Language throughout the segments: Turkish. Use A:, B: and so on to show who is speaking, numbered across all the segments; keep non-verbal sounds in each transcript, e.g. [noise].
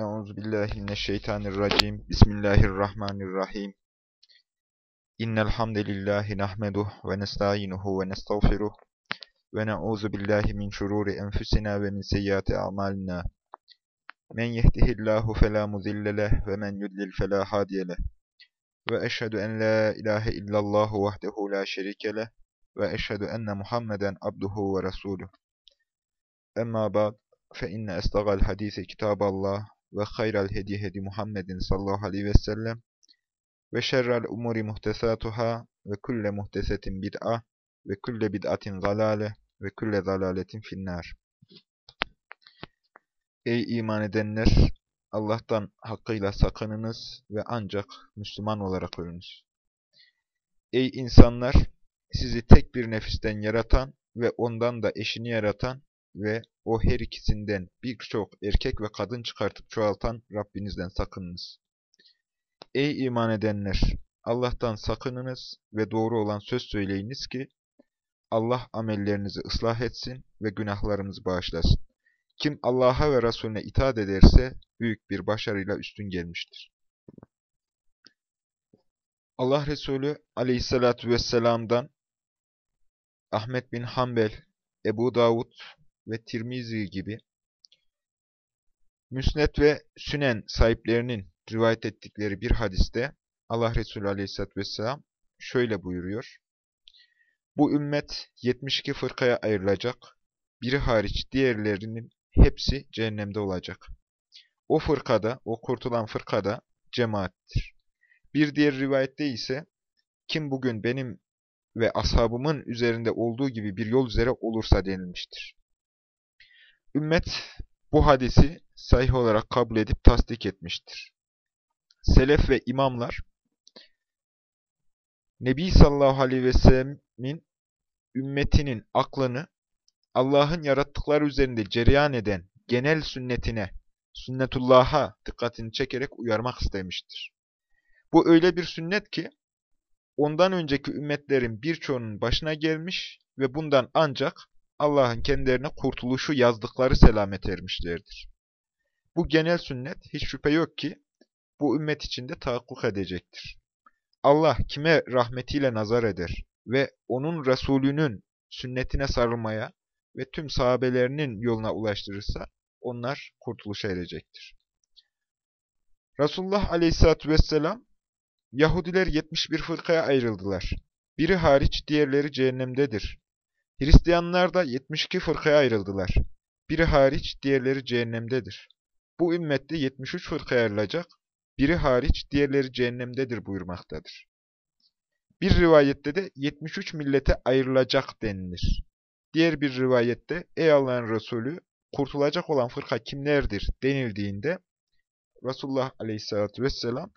A: Euzu billahi mineşşeytanirracim. Bismillahirrahmanirrahim. İnnel hamdelellahi nahmeduhu ve nestainuhu ve nestağfiruh ve na'uzu billahi min şururi enfusina ve min seyyiati a'malina. Men yehdihillahu fela mudille ve men yudlil fela hadiye leh. Ve eşhedü en la ilahe illallah vahdehu la şerike leh ve eşhedü enne Muhammeden abduhu ve resuluh. Emma ba'd fe inne estagal hadise kitaballah ve hayral hedi hedi Muhammedin sallallahu aleyhi ve sellem ve şerrel umuri muhtesatuhâ ve kulle muhtesetin bid'a ve kulle bid'atin zalale ve kulle zalaletin finnâr. Ey iman edenler! Allah'tan hakkıyla sakınınız ve ancak Müslüman olarak ölünüz. Ey insanlar! Sizi tek bir nefisten yaratan ve ondan da eşini yaratan ve o her ikisinden birçok erkek ve kadın çıkartıp çoğaltan Rabbinizden sakınınız. Ey iman edenler! Allah'tan sakınınız ve doğru olan söz söyleyiniz ki, Allah amellerinizi ıslah etsin ve günahlarınızı bağışlasın. Kim Allah'a ve Resulüne itaat ederse, büyük bir başarıyla üstün gelmiştir. Allah Resulü aleyhissalatü vesselam'dan Ahmet bin Hanbel, Ebu Davud ve Tirmizi gibi Müsnet ve Sünen sahiplerinin rivayet ettikleri bir hadiste Allah Resulü Aleyhisselatü Vesselam şöyle buyuruyor. Bu ümmet 72 fırkaya ayrılacak. Biri hariç diğerlerinin hepsi cehennemde olacak. O fırkada, o kurtulan fırkada cemaattir. Bir diğer rivayette ise kim bugün benim ve ashabımın üzerinde olduğu gibi bir yol üzere olursa denilmiştir. Ümmet bu hadisi sahih olarak kabul edip tasdik etmiştir. Selef ve imamlar Nebi sallallahu aleyhi ve sellemin ümmetinin aklını Allah'ın yarattıkları üzerinde cereyan eden genel sünnetine, sünnetullah'a dikkatini çekerek uyarmak istemiştir. Bu öyle bir sünnet ki, ondan önceki ümmetlerin birçoğunun başına gelmiş ve bundan ancak Allah'ın kendilerine kurtuluşu yazdıkları selamet ermişlerdir. Bu genel sünnet hiç şüphe yok ki bu ümmet içinde tahakkuk edecektir. Allah kime rahmetiyle nazar eder ve onun Resulünün sünnetine sarılmaya ve tüm sahabelerinin yoluna ulaştırırsa onlar kurtuluşa erecektir. Resulullah aleyhissalatü vesselam Yahudiler 71 fırkaya ayrıldılar. Biri hariç diğerleri cehennemdedir. Hristiyanlar da 72 fırkaya ayrıldılar. Biri hariç diğerleri cehennemdedir. Bu ümmette 73 fırkaya ayrılacak. Biri hariç diğerleri cehennemdedir buyurmaktadır. Bir rivayette de 73 millete ayrılacak denilir. Diğer bir rivayette ey Allah'ın Resulü kurtulacak olan fırka kimlerdir denildiğinde Resulullah aleyhissalatü vesselam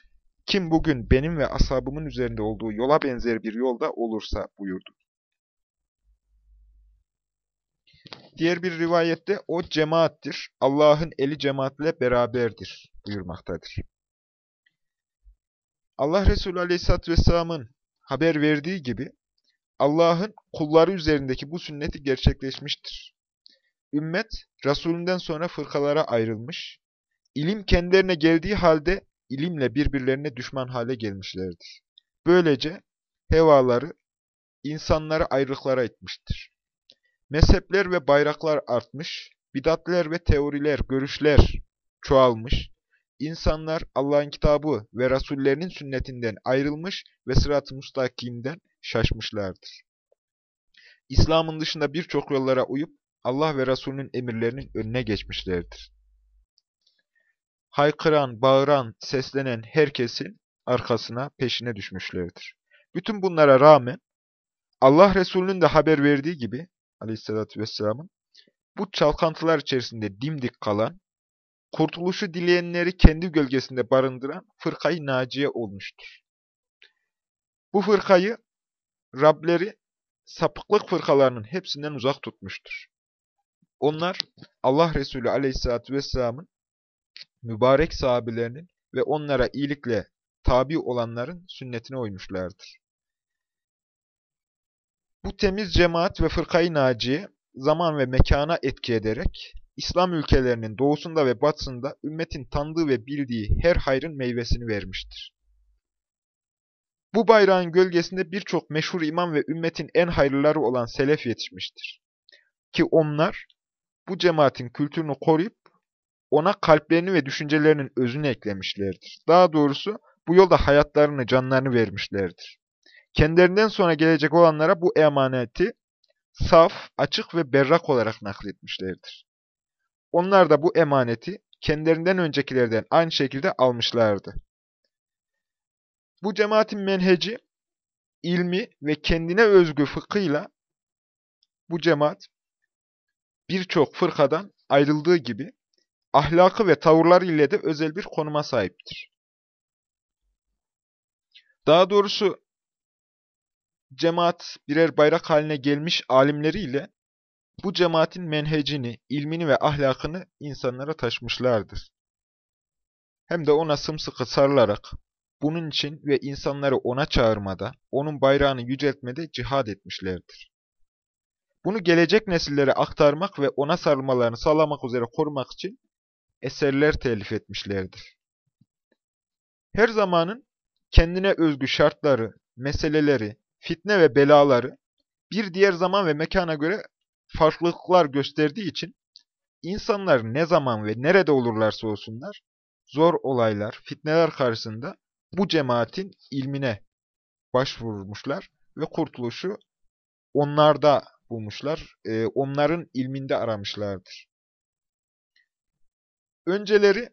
A: kim bugün benim ve ashabımın üzerinde olduğu yola benzer bir yolda olursa buyurdu. Diğer bir rivayette o cemaattir. Allah'ın eli cemaatle beraberdir buyurmaktadır. Allah Resulü Aleyhisselatü Vesselam'ın haber verdiği gibi Allah'ın kulları üzerindeki bu sünneti gerçekleşmiştir. Ümmet Resulünden sonra fırkalara ayrılmış, ilim kendilerine geldiği halde ilimle birbirlerine düşman hale gelmişlerdir. Böylece hevaları insanları ayrılıklara etmiştir. Mezhepler ve bayraklar artmış, bidatler ve teoriler, görüşler çoğalmış, insanlar Allah'ın kitabı ve Rasullerinin sünnetinden ayrılmış ve sırat-ı mustakimden şaşmışlardır. İslam'ın dışında birçok yollara uyup Allah ve Resulünün emirlerinin önüne geçmişlerdir. Haykıran, bağıran, seslenen herkesin arkasına, peşine düşmüşlerdir. Bütün bunlara rağmen Allah Resulü'nün de haber verdiği gibi aleyhissalatü vesselamın bu çalkantılar içerisinde dimdik kalan, kurtuluşu dileyenleri kendi gölgesinde barındıran fırkayı naciye olmuştur. Bu fırkayı Rableri sapıklık fırkalarının hepsinden uzak tutmuştur. Onlar Allah Resulü aleyhissalatü vesselamın mübarek sahabelerinin ve onlara iyilikle tabi olanların sünnetine uymuşlardır. Bu temiz cemaat ve fırkayı naciye zaman ve mekana etki ederek İslam ülkelerinin doğusunda ve batısında ümmetin tanıdığı ve bildiği her hayrın meyvesini vermiştir. Bu bayrağın gölgesinde birçok meşhur imam ve ümmetin en hayırlıları olan selef yetişmiştir. Ki onlar bu cemaatin kültürünü koruyup ona kalplerini ve düşüncelerinin özünü eklemişlerdir. Daha doğrusu bu yolda hayatlarını, canlarını vermişlerdir. Kendilerinden sonra gelecek olanlara bu emaneti saf, açık ve berrak olarak nakletmişlerdir. Onlar da bu emaneti kendilerinden öncekilerden aynı şekilde almışlardı. Bu cemaatin menheci, ilmi ve kendine özgü fıkhıyla bu cemaat birçok fırkadan ayrıldığı gibi ahlakı ve tavırları ile de özel bir konuma sahiptir. Daha doğrusu cemaat birer bayrak haline gelmiş alimleriyle bu cemaatin menhecini, ilmini ve ahlakını insanlara taşmışlardır. Hem de ona sımsıkı sarılarak bunun için ve insanları ona çağırmada, onun bayrağını yüceltmede cihad etmişlerdir. Bunu gelecek nesillere aktarmak ve ona sarılmalarını sağlamak üzere korumak için eserler telif etmişlerdir. Her zamanın kendine özgü şartları, meseleleri, fitne ve belaları bir diğer zaman ve mekana göre farklılıklar gösterdiği için insanlar ne zaman ve nerede olurlarsa olsunlar zor olaylar, fitneler karşısında bu cemaatin ilmine başvurmuşlar ve kurtuluşu onlarda bulmuşlar, e, onların ilminde aramışlardır. Önceleri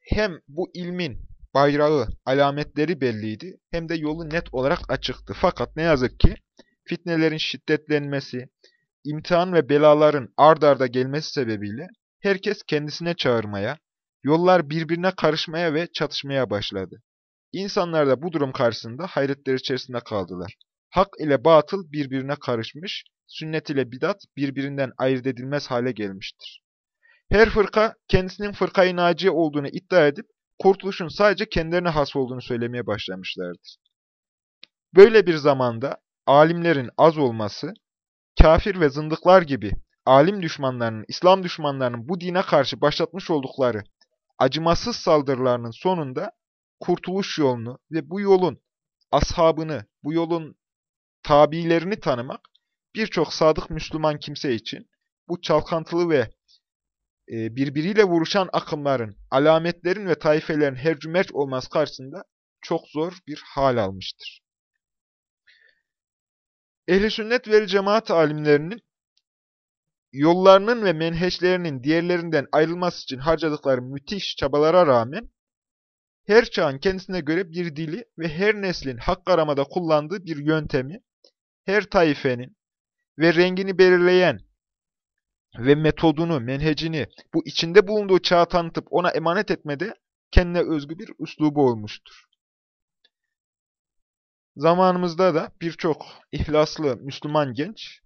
A: hem bu ilmin bayrağı, alametleri belliydi hem de yolu net olarak açıktı. Fakat ne yazık ki fitnelerin şiddetlenmesi, imtihan ve belaların ard arda gelmesi sebebiyle herkes kendisine çağırmaya, yollar birbirine karışmaya ve çatışmaya başladı. İnsanlar da bu durum karşısında hayretler içerisinde kaldılar. Hak ile batıl birbirine karışmış, sünnet ile bidat birbirinden ayırt edilmez hale gelmiştir. Her fırka kendisinin fırkayı naciye olduğunu iddia edip kurtuluşun sadece kendilerine has olduğunu söylemeye başlamışlardır. Böyle bir zamanda alimlerin az olması, kafir ve zındıklar gibi alim düşmanlarının, İslam düşmanlarının bu dine karşı başlatmış oldukları acımasız saldırılarının sonunda kurtuluş yolunu ve bu yolun ashabını, bu yolun tabilerini tanımak birçok sadık Müslüman kimse için bu çalkantılı ve e, birbiriyle vuruşan akımların, alametlerin ve taifelerin hercümerç olması karşısında çok zor bir hal almıştır. Ehli sünnet ve cemaat alimlerinin yollarının ve menheçlerinin diğerlerinden ayrılması için harcadıkları müthiş çabalara rağmen her çağın kendisine göre bir dili ve her neslin hak aramada kullandığı bir yöntemi, her taifenin ve rengini belirleyen ve metodunu, menhecini bu içinde bulunduğu çağa tanıtıp ona emanet etmede kendine özgü bir üslubu olmuştur. Zamanımızda da birçok ihlaslı Müslüman genç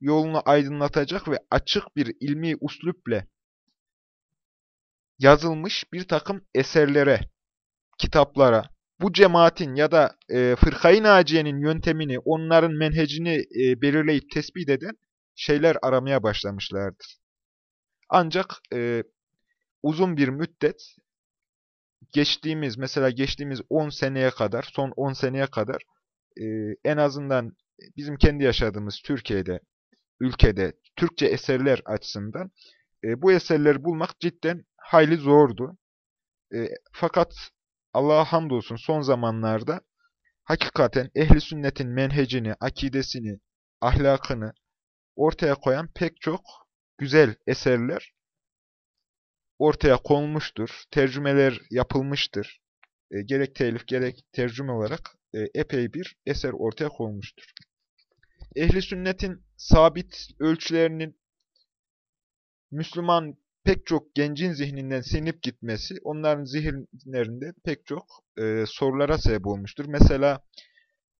A: yolunu aydınlatacak ve açık bir ilmi usluple yazılmış bir takım eserlere, kitaplara, bu cemaatin ya da e, fırkayı naciyenin yöntemini, onların menhecini e, belirleyip tespit eden şeyler aramaya başlamışlardır. Ancak e, uzun bir müddet geçtiğimiz, mesela geçtiğimiz 10 seneye kadar, son 10 seneye kadar e, en azından bizim kendi yaşadığımız Türkiye'de, ülkede Türkçe eserler açısından e, bu eserleri bulmak cidden hayli zordu. E, fakat Allah'a hamdolsun son zamanlarda hakikaten ehli sünnetin menhecini, akidesini, ahlakını ortaya koyan pek çok güzel eserler ortaya konulmuştur. Tercümeler yapılmıştır. E, gerek telif gerek tercüme olarak e, epey bir eser ortaya konulmuştur. Ehli sünnetin sabit ölçülerinin Müslüman pek çok gencin zihninden sinip gitmesi, onların zihinlerinde pek çok e, sorulara sebep olmuştur. Mesela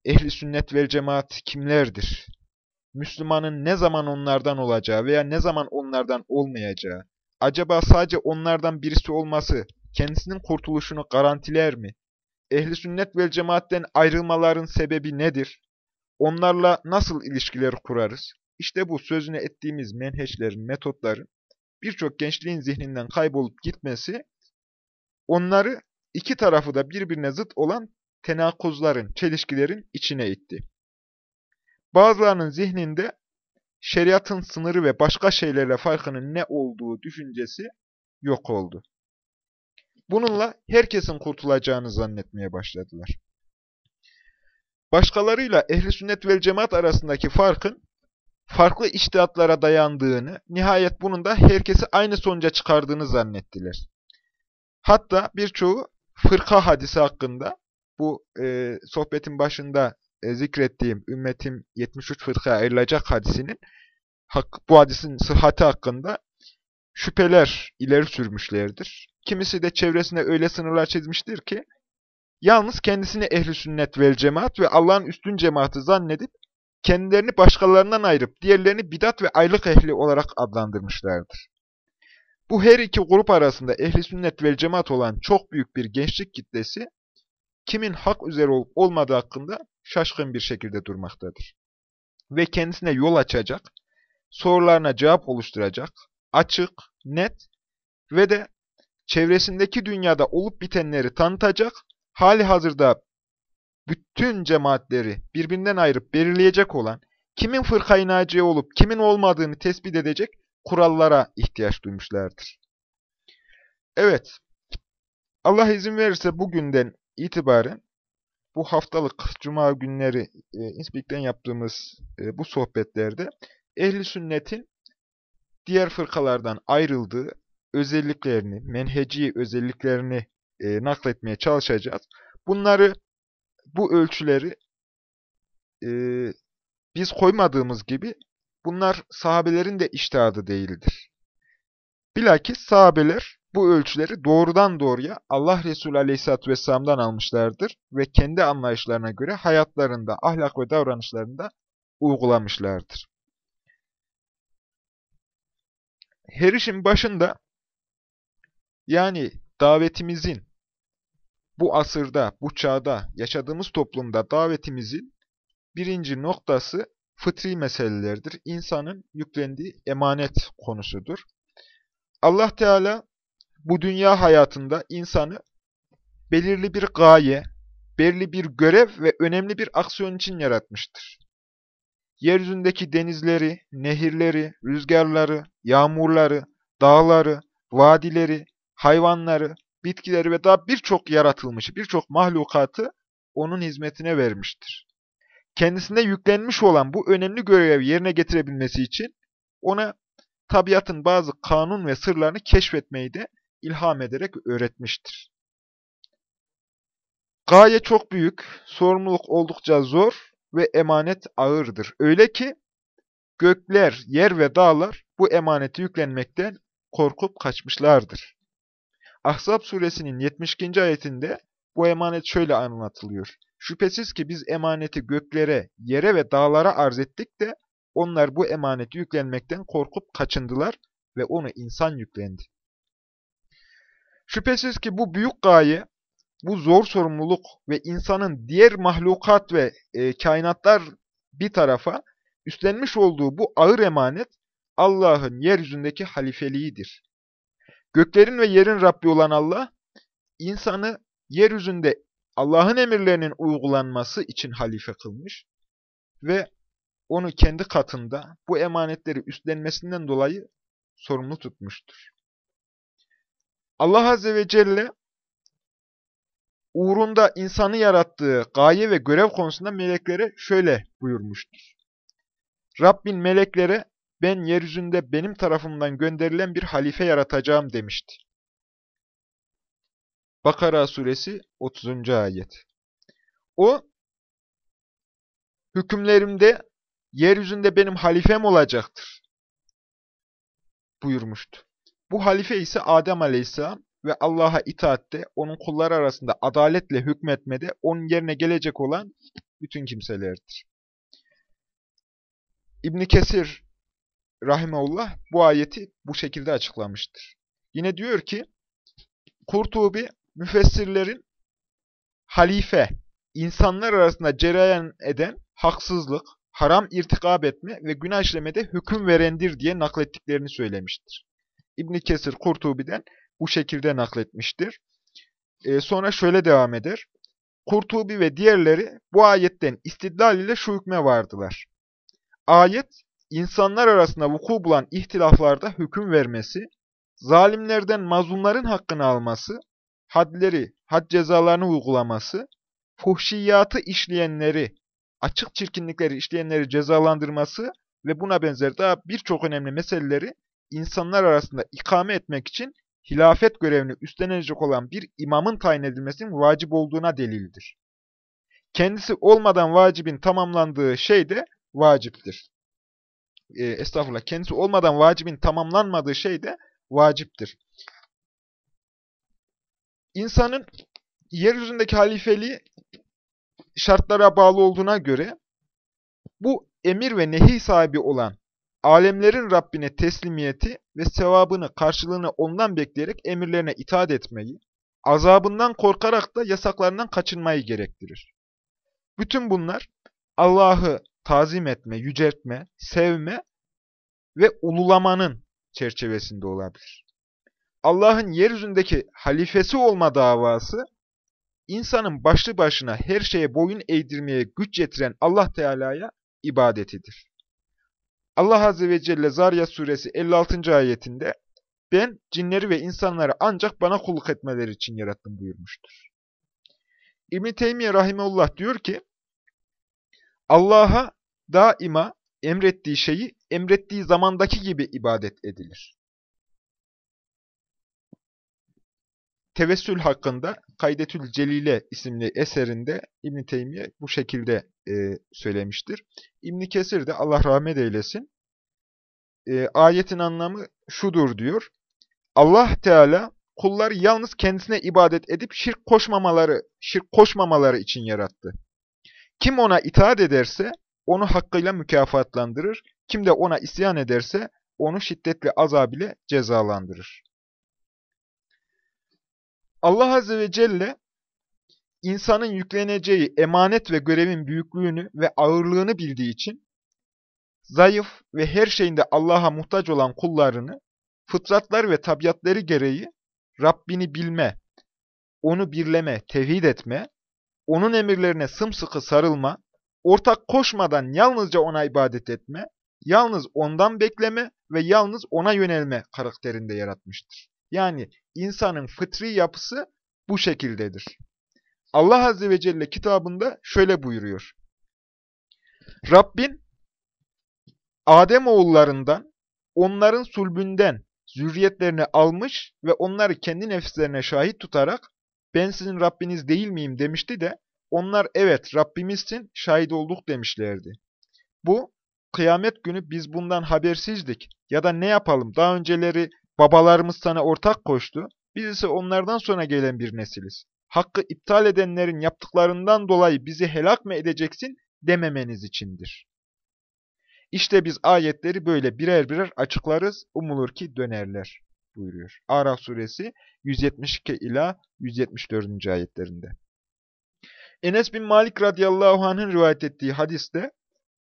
A: ehli sünnet vel cemaat kimlerdir? Müslümanın ne zaman onlardan olacağı veya ne zaman onlardan olmayacağı, acaba sadece onlardan birisi olması kendisinin kurtuluşunu garantiler mi? Ehli sünnet vel cemaatten ayrılmaların sebebi nedir? Onlarla nasıl ilişkiler kurarız? İşte bu sözüne ettiğimiz menheçlerin, metotların birçok gençliğin zihninden kaybolup gitmesi, onları iki tarafı da birbirine zıt olan tenakuzların, çelişkilerin içine itti. Bazılarının zihninde şeriatın sınırı ve başka şeylerle farkının ne olduğu düşüncesi yok oldu. Bununla herkesin kurtulacağını zannetmeye başladılar. Başkalarıyla ehli sünnet vel cemaat arasındaki farkın farklı içtihatlara dayandığını, nihayet bunun da herkesi aynı sonuca çıkardığını zannettiler. Hatta birçoğu fırka hadisi hakkında, bu e, sohbetin başında zikrettiğim ümmetim 73 fırkaya ayrılacak hadisinin, hak, bu hadisin sıhhati hakkında şüpheler ileri sürmüşlerdir. Kimisi de çevresine öyle sınırlar çizmiştir ki, yalnız kendisini ehli sünnet vel cemaat ve Allah'ın üstün cemaati zannedip, kendilerini başkalarından ayırıp diğerlerini bidat ve aylık ehli olarak adlandırmışlardır. Bu her iki grup arasında ehli sünnet vel cemaat olan çok büyük bir gençlik kitlesi, kimin hak üzere olup olmadığı hakkında şaşkın bir şekilde durmaktadır. Ve kendisine yol açacak, sorularına cevap oluşturacak, açık, net ve de çevresindeki dünyada olup bitenleri tanıtacak, hali hazırda bütün cemaatleri birbirinden ayırıp belirleyecek olan, kimin fırkayı olup kimin olmadığını tespit edecek kurallara ihtiyaç duymuşlardır. Evet, Allah izin verirse bugünden itibaren bu haftalık cuma günleri e, İnspik'ten yaptığımız e, bu sohbetlerde ehli sünnetin diğer fırkalardan ayrıldığı özelliklerini, menheci özelliklerini e, nakletmeye çalışacağız. Bunları, bu ölçüleri e, biz koymadığımız gibi bunlar sahabelerin de iştihadı değildir. Bilakis sahabeler bu ölçüleri doğrudan doğruya Allah Resulü Aleyhisselatü Vesselam'dan almışlardır ve kendi anlayışlarına göre hayatlarında, ahlak ve davranışlarında uygulamışlardır. Her işin başında yani davetimizin bu asırda, bu çağda, yaşadığımız toplumda davetimizin birinci noktası fıtri meselelerdir. İnsanın yüklendiği emanet konusudur. Allah Teala bu dünya hayatında insanı belirli bir gaye, belirli bir görev ve önemli bir aksiyon için yaratmıştır. Yeryüzündeki denizleri, nehirleri, rüzgarları, yağmurları, dağları, vadileri, hayvanları, bitkileri ve daha birçok yaratılmış, birçok mahlukatı onun hizmetine vermiştir. Kendisine yüklenmiş olan bu önemli görevi yerine getirebilmesi için ona tabiatın bazı kanun ve sırlarını keşfetmeyi de ilham ederek öğretmiştir. Gaye çok büyük, sorumluluk oldukça zor ve emanet ağırdır. Öyle ki gökler, yer ve dağlar bu emaneti yüklenmekten korkup kaçmışlardır. Ahzab suresinin 72. ayetinde bu emanet şöyle anlatılıyor. Şüphesiz ki biz emaneti göklere, yere ve dağlara arz ettik de onlar bu emaneti yüklenmekten korkup kaçındılar ve onu insan yüklendi. Şüphesiz ki bu büyük gaye, bu zor sorumluluk ve insanın diğer mahlukat ve e, kainatlar bir tarafa üstlenmiş olduğu bu ağır emanet Allah'ın yeryüzündeki halifeliğidir. Göklerin ve yerin Rabbi olan Allah, insanı yeryüzünde Allah'ın emirlerinin uygulanması için halife kılmış ve onu kendi katında bu emanetleri üstlenmesinden dolayı sorumlu tutmuştur. Allah Azze ve Celle uğrunda insanı yarattığı gaye ve görev konusunda meleklere şöyle buyurmuştur. Rabbin meleklere ben yeryüzünde benim tarafımdan gönderilen bir halife yaratacağım demişti. Bakara suresi 30. ayet. O, hükümlerimde yeryüzünde benim halifem olacaktır buyurmuştu. Bu halife ise Adem aleyhisselam ve Allah'a itaatte, onun kulları arasında adaletle hükmetmede, onun yerine gelecek olan bütün kimselerdir. İbn Kesir rahimeullah bu ayeti bu şekilde açıklamıştır. Yine diyor ki, Kurtubi müfessirlerin halife, insanlar arasında cereyan eden haksızlık, haram irtikab etme ve günah işlemede hüküm verendir diye naklettiklerini söylemiştir. İbn Kesir Kurtubi'den bu şekilde nakletmiştir. E, sonra şöyle devam eder. Kurtubi ve diğerleri bu ayetten istidlal ile şu hükme vardılar. Ayet, insanlar arasında vuku bulan ihtilaflarda hüküm vermesi, zalimlerden mazlumların hakkını alması, hadleri, had cezalarını uygulaması, fuhşiyatı işleyenleri, açık çirkinlikleri işleyenleri cezalandırması ve buna benzer daha birçok önemli meseleleri insanlar arasında ikame etmek için hilafet görevini üstlenecek olan bir imamın tayin edilmesinin vacip olduğuna delildir. Kendisi olmadan vacibin tamamlandığı şey de vaciptir. E, estağfurullah, kendisi olmadan vacibin tamamlanmadığı şey de vaciptir. İnsanın yeryüzündeki halifeliği şartlara bağlı olduğuna göre bu emir ve nehi sahibi olan alemlerin Rabbine teslimiyeti ve sevabını, karşılığını ondan bekleyerek emirlerine itaat etmeyi, azabından korkarak da yasaklarından kaçınmayı gerektirir. Bütün bunlar Allah'ı tazim etme, yüceltme, sevme ve ululamanın çerçevesinde olabilir. Allah'ın yeryüzündeki halifesi olma davası, insanın başlı başına her şeye boyun eğdirmeye güç getiren Allah Teala'ya ibadetidir. Allah Azze ve Celle Zariyat suresi 56. ayetinde ben cinleri ve insanları ancak bana kulluk etmeleri için yarattım buyurmuştur. İbn-i Teymiye Rahimeullah diyor ki, Allah'a daima emrettiği şeyi emrettiği zamandaki gibi ibadet edilir. Tevessül hakkında Kaydetül Celile isimli eserinde İbn Teymiye bu şekilde e, söylemiştir. İbn Kesir de Allah rahmet eylesin. E, ayetin anlamı şudur diyor. Allah Teala kulları yalnız kendisine ibadet edip şirk koşmamaları, şirk koşmamaları için yarattı. Kim ona itaat ederse onu hakkıyla mükafatlandırır. Kim de ona isyan ederse onu şiddetli azab ile cezalandırır. Allah Azze ve Celle insanın yükleneceği emanet ve görevin büyüklüğünü ve ağırlığını bildiği için zayıf ve her şeyinde Allah'a muhtaç olan kullarını fıtratlar ve tabiatları gereği Rabbini bilme, onu birleme, tevhid etme, onun emirlerine sımsıkı sarılma, ortak koşmadan yalnızca ona ibadet etme, yalnız ondan bekleme ve yalnız ona yönelme karakterinde yaratmıştır. Yani insanın fıtri yapısı bu şekildedir. Allah Azze ve Celle kitabında şöyle buyuruyor. Rabbin Adem oğullarından, onların sulbünden zürriyetlerini almış ve onları kendi nefislerine şahit tutarak ben sizin Rabbiniz değil miyim demişti de onlar evet Rabbimizsin şahit olduk demişlerdi. Bu kıyamet günü biz bundan habersizdik ya da ne yapalım daha önceleri babalarımız sana ortak koştu biz ise onlardan sonra gelen bir nesiliz. Hakkı iptal edenlerin yaptıklarından dolayı bizi helak mı edeceksin dememeniz içindir. İşte biz ayetleri böyle birer birer açıklarız, umulur ki dönerler buyuruyor. Araf suresi 172 ila 174. ayetlerinde. Enes bin Malik radıyallahu anh'ın rivayet ettiği hadiste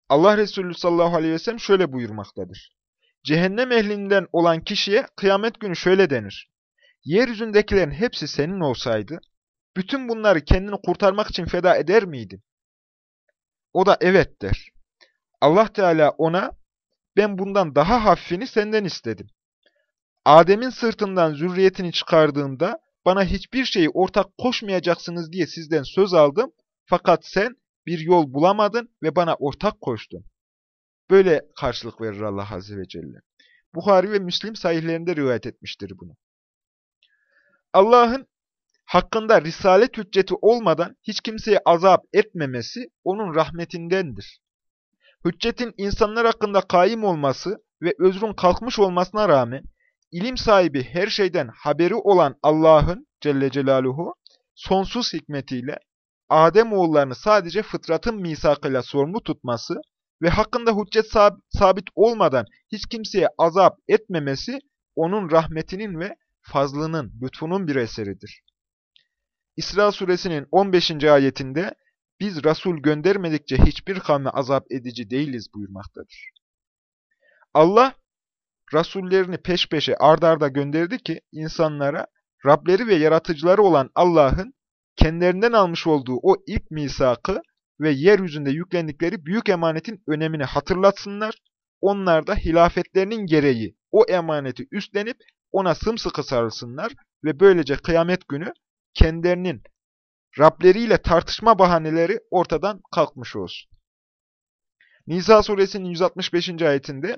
A: Allah Resulü sallallahu aleyhi ve sellem şöyle buyurmaktadır. Cehennem ehlinden olan kişiye kıyamet günü şöyle denir. Yeryüzündekilerin hepsi senin olsaydı, bütün bunları kendini kurtarmak için feda eder miydin? O da evet der. Allah Teala ona, ben bundan daha hafifini senden istedim. Adem'in sırtından zürriyetini çıkardığımda, bana hiçbir şeyi ortak koşmayacaksınız diye sizden söz aldım. Fakat sen bir yol bulamadın ve bana ortak koştun. Böyle karşılık verir Allah Azze ve Celle. Bukhari ve Müslim sahihlerinde rivayet etmiştir bunu. Allah'ın hakkında risalet hücceti olmadan hiç kimseye azap etmemesi onun rahmetindendir. Hüccetin insanlar hakkında kaim olması ve özrün kalkmış olmasına rağmen ilim sahibi her şeyden haberi olan Allah'ın Celle Celaluhu sonsuz hikmetiyle Adem oğullarını sadece fıtratın misakıyla sorumlu tutması ve hakkında hüccet sab sabit olmadan hiç kimseye azap etmemesi onun rahmetinin ve fazlının, lütfunun bir eseridir. İsra suresinin 15. ayetinde biz Resul göndermedikçe hiçbir kavme azap edici değiliz buyurmaktadır. Allah Rasullerini peş peşe ardarda gönderdi ki insanlara Rableri ve yaratıcıları olan Allah'ın kendilerinden almış olduğu o ilk misakı ve yeryüzünde yüklendikleri büyük emanetin önemini hatırlatsınlar. Onlar da hilafetlerinin gereği o emaneti üstlenip ona sımsıkı sarılsınlar ve böylece kıyamet günü kendilerinin Rableriyle tartışma bahaneleri ortadan kalkmış olsun. Nisa suresinin 165. ayetinde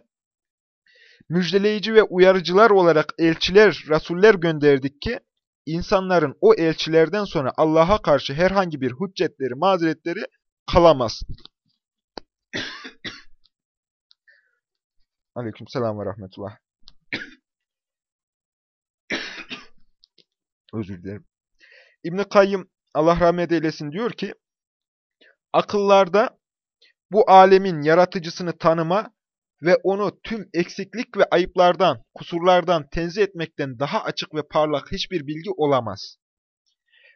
A: müjdeleyici ve uyarıcılar olarak elçiler, rasuller gönderdik ki insanların o elçilerden sonra Allah'a karşı herhangi bir hüccetleri, mazeretleri kalamaz. [coughs] Aleyküm selam ve rahmetullah. [coughs] Özür dilerim. İbn-i Kayyım Allah rahmet eylesin diyor ki, akıllarda bu alemin yaratıcısını tanıma ve onu tüm eksiklik ve ayıplardan, kusurlardan tenzih etmekten daha açık ve parlak hiçbir bilgi olamaz.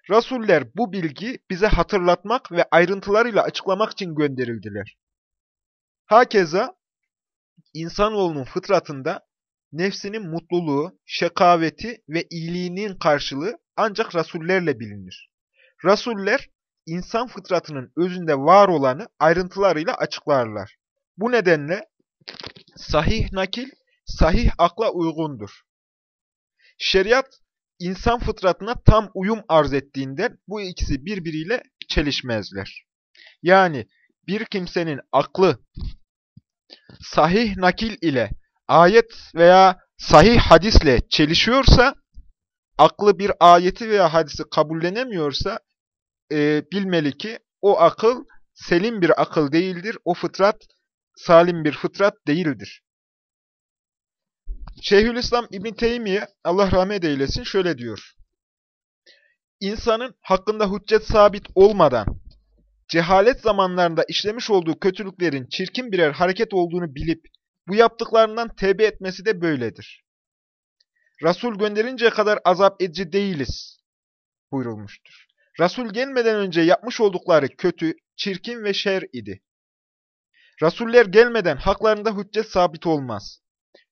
A: Rasuller bu bilgi bize hatırlatmak ve ayrıntılarıyla açıklamak için gönderildiler. Hakeza insanoğlunun fıtratında nefsinin mutluluğu, şekaveti ve iyiliğinin karşılığı ancak rasullerle bilinir. Rasuller, insan fıtratının özünde var olanı ayrıntılarıyla açıklarlar. Bu nedenle sahih nakil, sahih akla uygundur. Şeriat, insan fıtratına tam uyum arz ettiğinden bu ikisi birbiriyle çelişmezler. Yani bir kimsenin aklı sahih nakil ile ayet veya sahih hadisle çelişiyorsa, aklı bir ayeti veya hadisi kabullenemiyorsa, e, bilmeli ki o akıl selim bir akıl değildir, o fıtrat salim bir fıtrat değildir. Şeyhülislam İbn Teymiye Allah rahmet eylesin şöyle diyor. İnsanın hakkında hüccet sabit olmadan cehalet zamanlarında işlemiş olduğu kötülüklerin çirkin birer hareket olduğunu bilip bu yaptıklarından tevbe etmesi de böyledir. Resul gönderinceye kadar azap edici değiliz buyurulmuştur. Resul gelmeden önce yapmış oldukları kötü, çirkin ve şer idi. Rasuller gelmeden haklarında hüccet sabit olmaz.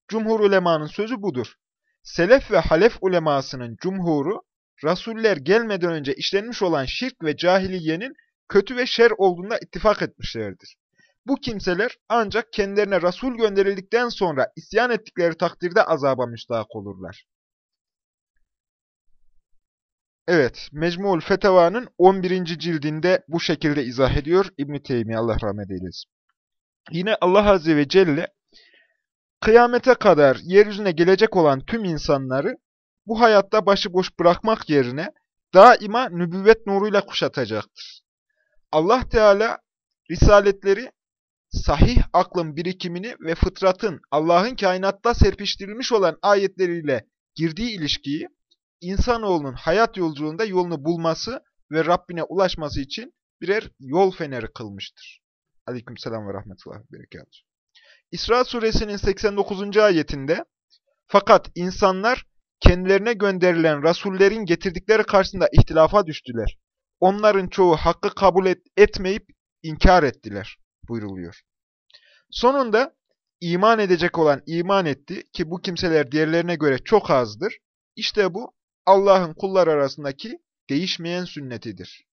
A: Cumhur ulemanın sözü budur. Selef ve halef ulemasının cumhuru, Rasuller gelmeden önce işlenmiş olan şirk ve cahiliyenin kötü ve şer olduğunda ittifak etmişlerdir. Bu kimseler ancak kendilerine Resul gönderildikten sonra isyan ettikleri takdirde azaba müstahak olurlar. Evet, Mecmuul Feteva'nın 11. cildinde bu şekilde izah ediyor İbn-i Teymiye Allah rahmet eylesin. Yine Allah Azze ve Celle kıyamete kadar yeryüzüne gelecek olan tüm insanları bu hayatta başıboş bırakmak yerine daima nübüvvet nuruyla kuşatacaktır. Allah Teala risaletleri sahih aklın birikimini ve fıtratın Allah'ın kainatta serpiştirilmiş olan ayetleriyle girdiği ilişkiyi insanoğlunun hayat yolculuğunda yolunu bulması ve Rabbine ulaşması için birer yol feneri kılmıştır. Aleykümselam ve rahmetullah berekat. İsra suresinin 89. ayetinde fakat insanlar kendilerine gönderilen rasullerin getirdikleri karşısında ihtilafa düştüler. Onların çoğu hakkı kabul et, etmeyip inkar ettiler buyruluyor. Sonunda iman edecek olan iman etti ki bu kimseler diğerlerine göre çok azdır. İşte bu Allah'ın kullar arasındaki değişmeyen sünnetidir.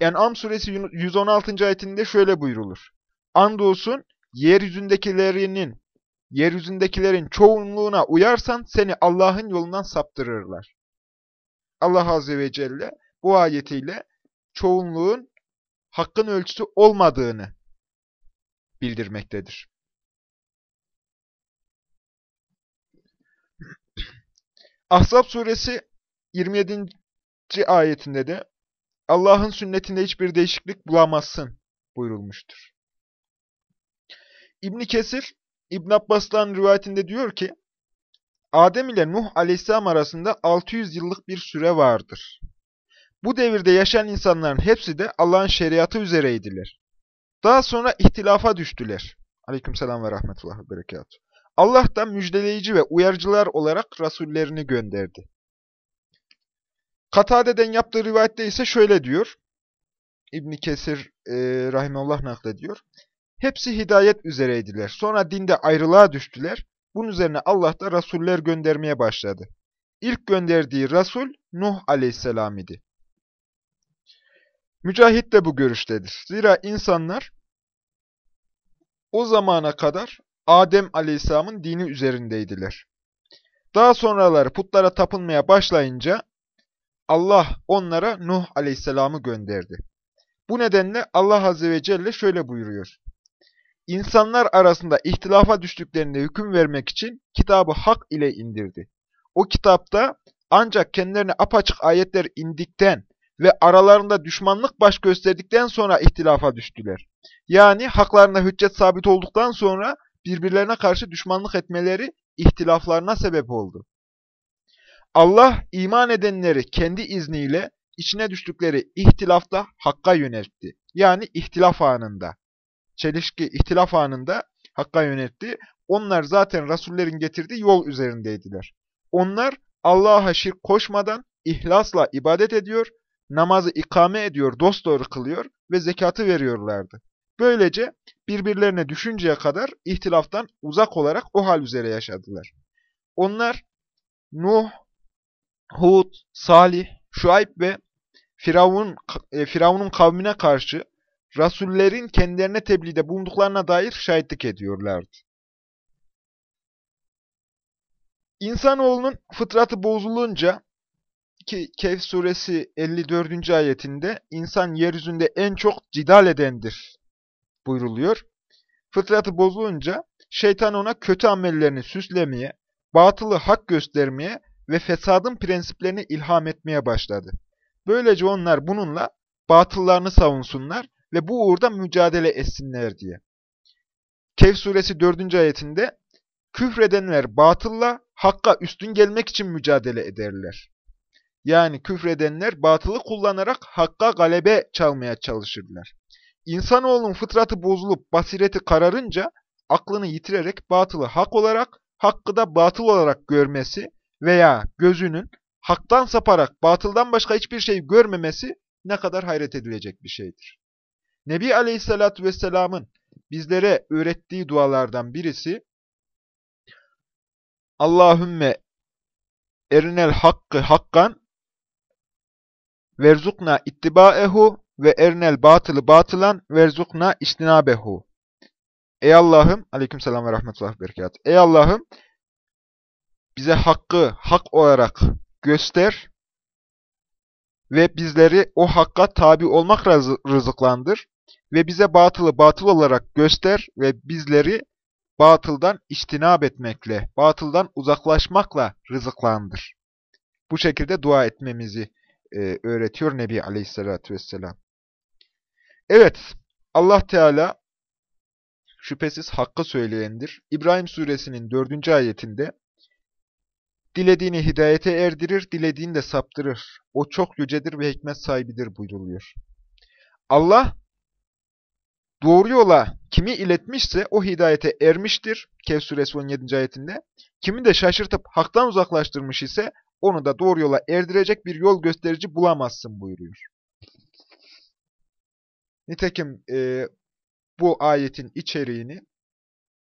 A: En'am suresi 116. ayetinde şöyle buyrulur. Andolsun yeryüzündekilerinin, yeryüzündekilerin çoğunluğuna uyarsan seni Allah'ın yolundan saptırırlar. Allah Azze ve Celle bu ayetiyle çoğunluğun hakkın ölçüsü olmadığını bildirmektedir. Ahzab suresi 27. ayetinde de Allah'ın sünnetinde hiçbir değişiklik bulamazsın buyurulmuştur. İbn Kesir, İbn Abbas'tan rivayetinde diyor ki, Adem ile Nuh aleyhisselam arasında 600 yıllık bir süre vardır. Bu devirde yaşayan insanların hepsi de Allah'ın şeriatı üzereydiler. Daha sonra ihtilafa düştüler. Aleykümselam ve rahmetullah ve berekatuhu. Allah da müjdeleyici ve uyarıcılar olarak rasullerini gönderdi. Katade'den yaptığı rivayette ise şöyle diyor. İbn Kesir e, rahimeullah naklediyor. Hepsi hidayet üzereydiler. Sonra dinde ayrılığa düştüler. Bunun üzerine Allah da rasuller göndermeye başladı. İlk gönderdiği Rasul Nuh aleyhisselam idi. Mücahit de bu görüştedir. Zira insanlar o zamana kadar Adem aleyhisselamın dini üzerindeydiler. Daha sonraları putlara tapınmaya başlayınca Allah onlara Nuh aleyhisselamı gönderdi. Bu nedenle Allah azze ve celle şöyle buyuruyor. İnsanlar arasında ihtilafa düştüklerinde hüküm vermek için kitabı hak ile indirdi. O kitapta ancak kendilerine apaçık ayetler indikten ve aralarında düşmanlık baş gösterdikten sonra ihtilafa düştüler. Yani haklarında hüccet sabit olduktan sonra birbirlerine karşı düşmanlık etmeleri ihtilaflarına sebep oldu. Allah iman edenleri kendi izniyle içine düştükleri ihtilafta hakka yöneltti. Yani ihtilaf anında. Çelişki ihtilaf anında hakka yöneltti. Onlar zaten Rasullerin getirdiği yol üzerindeydiler. Onlar Allah'a şirk koşmadan ihlasla ibadet ediyor, namazı ikame ediyor, dosdoğru kılıyor ve zekatı veriyorlardı. Böylece birbirlerine düşünceye kadar ihtilaftan uzak olarak o hal üzere yaşadılar. Onlar Nuh, Hud, Salih, Şuayb ve Firavun, e, Firavun'un kavmine karşı Rasullerin kendilerine tebliğde bulunduklarına dair şahitlik ediyorlardı. İnsanoğlunun fıtratı bozulunca ki Kehf suresi 54. ayetinde insan yeryüzünde en çok cidal edendir buyruluyor. Fıtratı bozulunca şeytan ona kötü amellerini süslemeye, batılı hak göstermeye ve fesadın prensiplerini ilham etmeye başladı. Böylece onlar bununla batıllarını savunsunlar ve bu uğurda mücadele etsinler diye. Kehf suresi 4. ayetinde küfredenler batılla hakka üstün gelmek için mücadele ederler. Yani küfredenler batılı kullanarak hakka galebe çalmaya çalışırlar. İnsanoğlunun fıtratı bozulup basireti kararınca aklını yitirerek batılı hak olarak, hakkı da batıl olarak görmesi veya gözünün haktan saparak batıldan başka hiçbir şey görmemesi ne kadar hayret edilecek bir şeydir. Nebi Aleyhisselatü Vesselam'ın bizlere öğrettiği dualardan birisi Allahümme erinel hakkı hakkan verzukna ittibaehu ve ernel batılı batılan verzukna istinabehu. Ey Allah'ım, aleykümselam ve rahmetullah berekat. Ey Allah'ım, bize hakkı hak olarak göster ve bizleri o hakka tabi olmak rızıklandır ve bize batılı batıl olarak göster ve bizleri batıldan iştinab etmekle, batıldan uzaklaşmakla rızıklandır. Bu şekilde dua etmemizi e, öğretiyor Nebi Aleyhisselatü Vesselam. Evet, Allah Teala şüphesiz hakkı söyleyendir. İbrahim suresinin dördüncü ayetinde dilediğini hidayete erdirir, dilediğini de saptırır. O çok yücedir ve hikmet sahibidir buyruluyor. Allah doğru yola kimi iletmişse o hidayete ermiştir. Kehf suresi 17. ayetinde. Kimi de şaşırtıp haktan uzaklaştırmış ise onu da doğru yola erdirecek bir yol gösterici bulamazsın buyuruyor. Nitekim e, bu ayetin içeriğini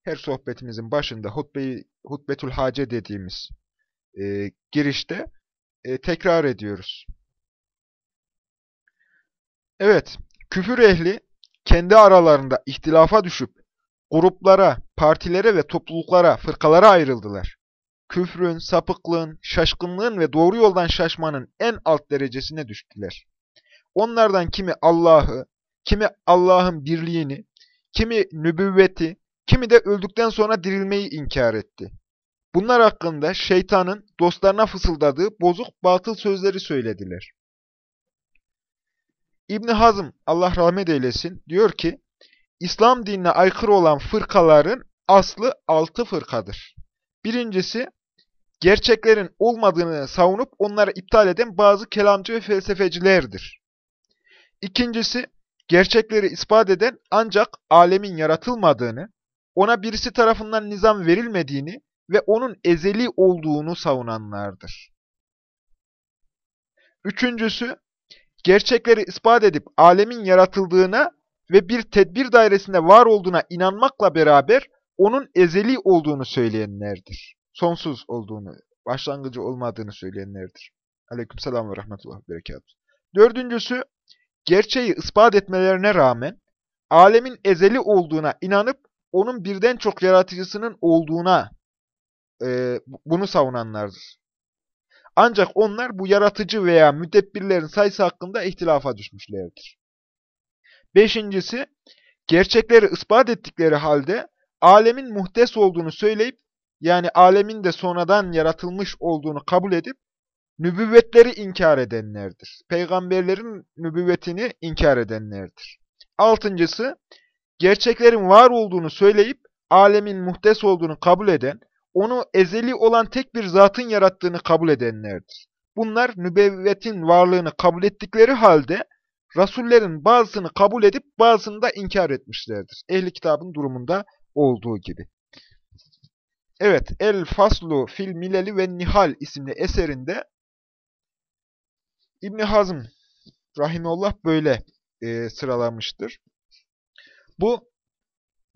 A: her sohbetimizin başında hutbeyi, hutbetül hace dediğimiz e, girişte e, tekrar ediyoruz. Evet, küfür ehli kendi aralarında ihtilafa düşüp gruplara, partilere ve topluluklara, fırkalara ayrıldılar. Küfrün, sapıklığın, şaşkınlığın ve doğru yoldan şaşmanın en alt derecesine düştüler. Onlardan kimi Allah'ı, kimi Allah'ın birliğini, kimi nübüvveti, kimi de öldükten sonra dirilmeyi inkar etti. Bunlar hakkında şeytanın dostlarına fısıldadığı bozuk batıl sözleri söylediler. İbni Hazm, Allah rahmet eylesin, diyor ki, İslam dinine aykırı olan fırkaların aslı altı fırkadır. Birincisi, gerçeklerin olmadığını savunup onları iptal eden bazı kelamcı ve felsefecilerdir. İkincisi, gerçekleri ispat eden ancak alemin yaratılmadığını, ona birisi tarafından nizam verilmediğini ve onun ezeli olduğunu savunanlardır. Üçüncüsü, gerçekleri ispat edip alemin yaratıldığına ve bir tedbir dairesinde var olduğuna inanmakla beraber onun ezeli olduğunu söyleyenlerdir. Sonsuz olduğunu, başlangıcı olmadığını söyleyenlerdir. Aleykümselam ve rahmetullah ve berekatuhu. Dördüncüsü, gerçeği ispat etmelerine rağmen alemin ezeli olduğuna inanıp onun birden çok yaratıcısının olduğuna e, bunu savunanlardır. Ancak onlar bu yaratıcı veya müdebbirlerin sayısı hakkında ihtilafa düşmüşlerdir. Beşincisi, gerçekleri ispat ettikleri halde alemin muhtes olduğunu söyleyip, yani alemin de sonradan yaratılmış olduğunu kabul edip, nübüvvetleri inkar edenlerdir. Peygamberlerin nübüvvetini inkar edenlerdir. Altıncısı, gerçeklerin var olduğunu söyleyip, alemin muhtes olduğunu kabul eden, onu ezeli olan tek bir zatın yarattığını kabul edenlerdir. Bunlar nübevvetin varlığını kabul ettikleri halde, Rasullerin bazısını kabul edip bazısını da inkar etmişlerdir. Ehli kitabın durumunda olduğu gibi. Evet, El Faslu Fil Mileli ve Nihal isimli eserinde İbni Hazm Rahimullah böyle e, sıralamıştır. Bu,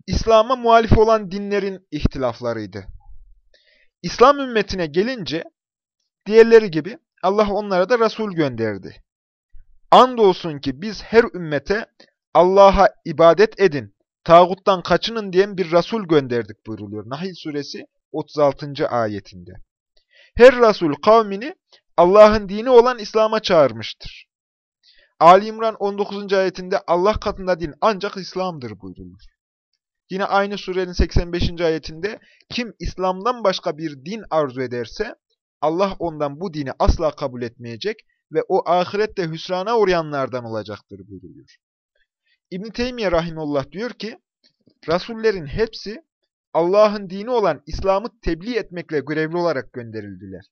A: İslam'a muhalif olan dinlerin ihtilaflarıydı. İslam ümmetine gelince, diğerleri gibi Allah onlara da Resul gönderdi. Andolsun ki biz her ümmete Allah'a ibadet edin, tağuttan kaçının diyen bir Resul gönderdik buyruluyor. Nahil suresi 36. ayetinde. Her Resul kavmini Allah'ın dini olan İslam'a çağırmıştır. Ali İmran 19. ayetinde Allah katında din ancak İslam'dır buyrulur. Yine aynı surenin 85. ayetinde kim İslam'dan başka bir din arzu ederse Allah ondan bu dini asla kabul etmeyecek ve o ahirette hüsrana uğrayanlardan olacaktır buyruluyor. İbn-i Teymiye Rahimullah diyor ki, Rasullerin hepsi Allah'ın dini olan İslam'ı tebliğ etmekle görevli olarak gönderildiler.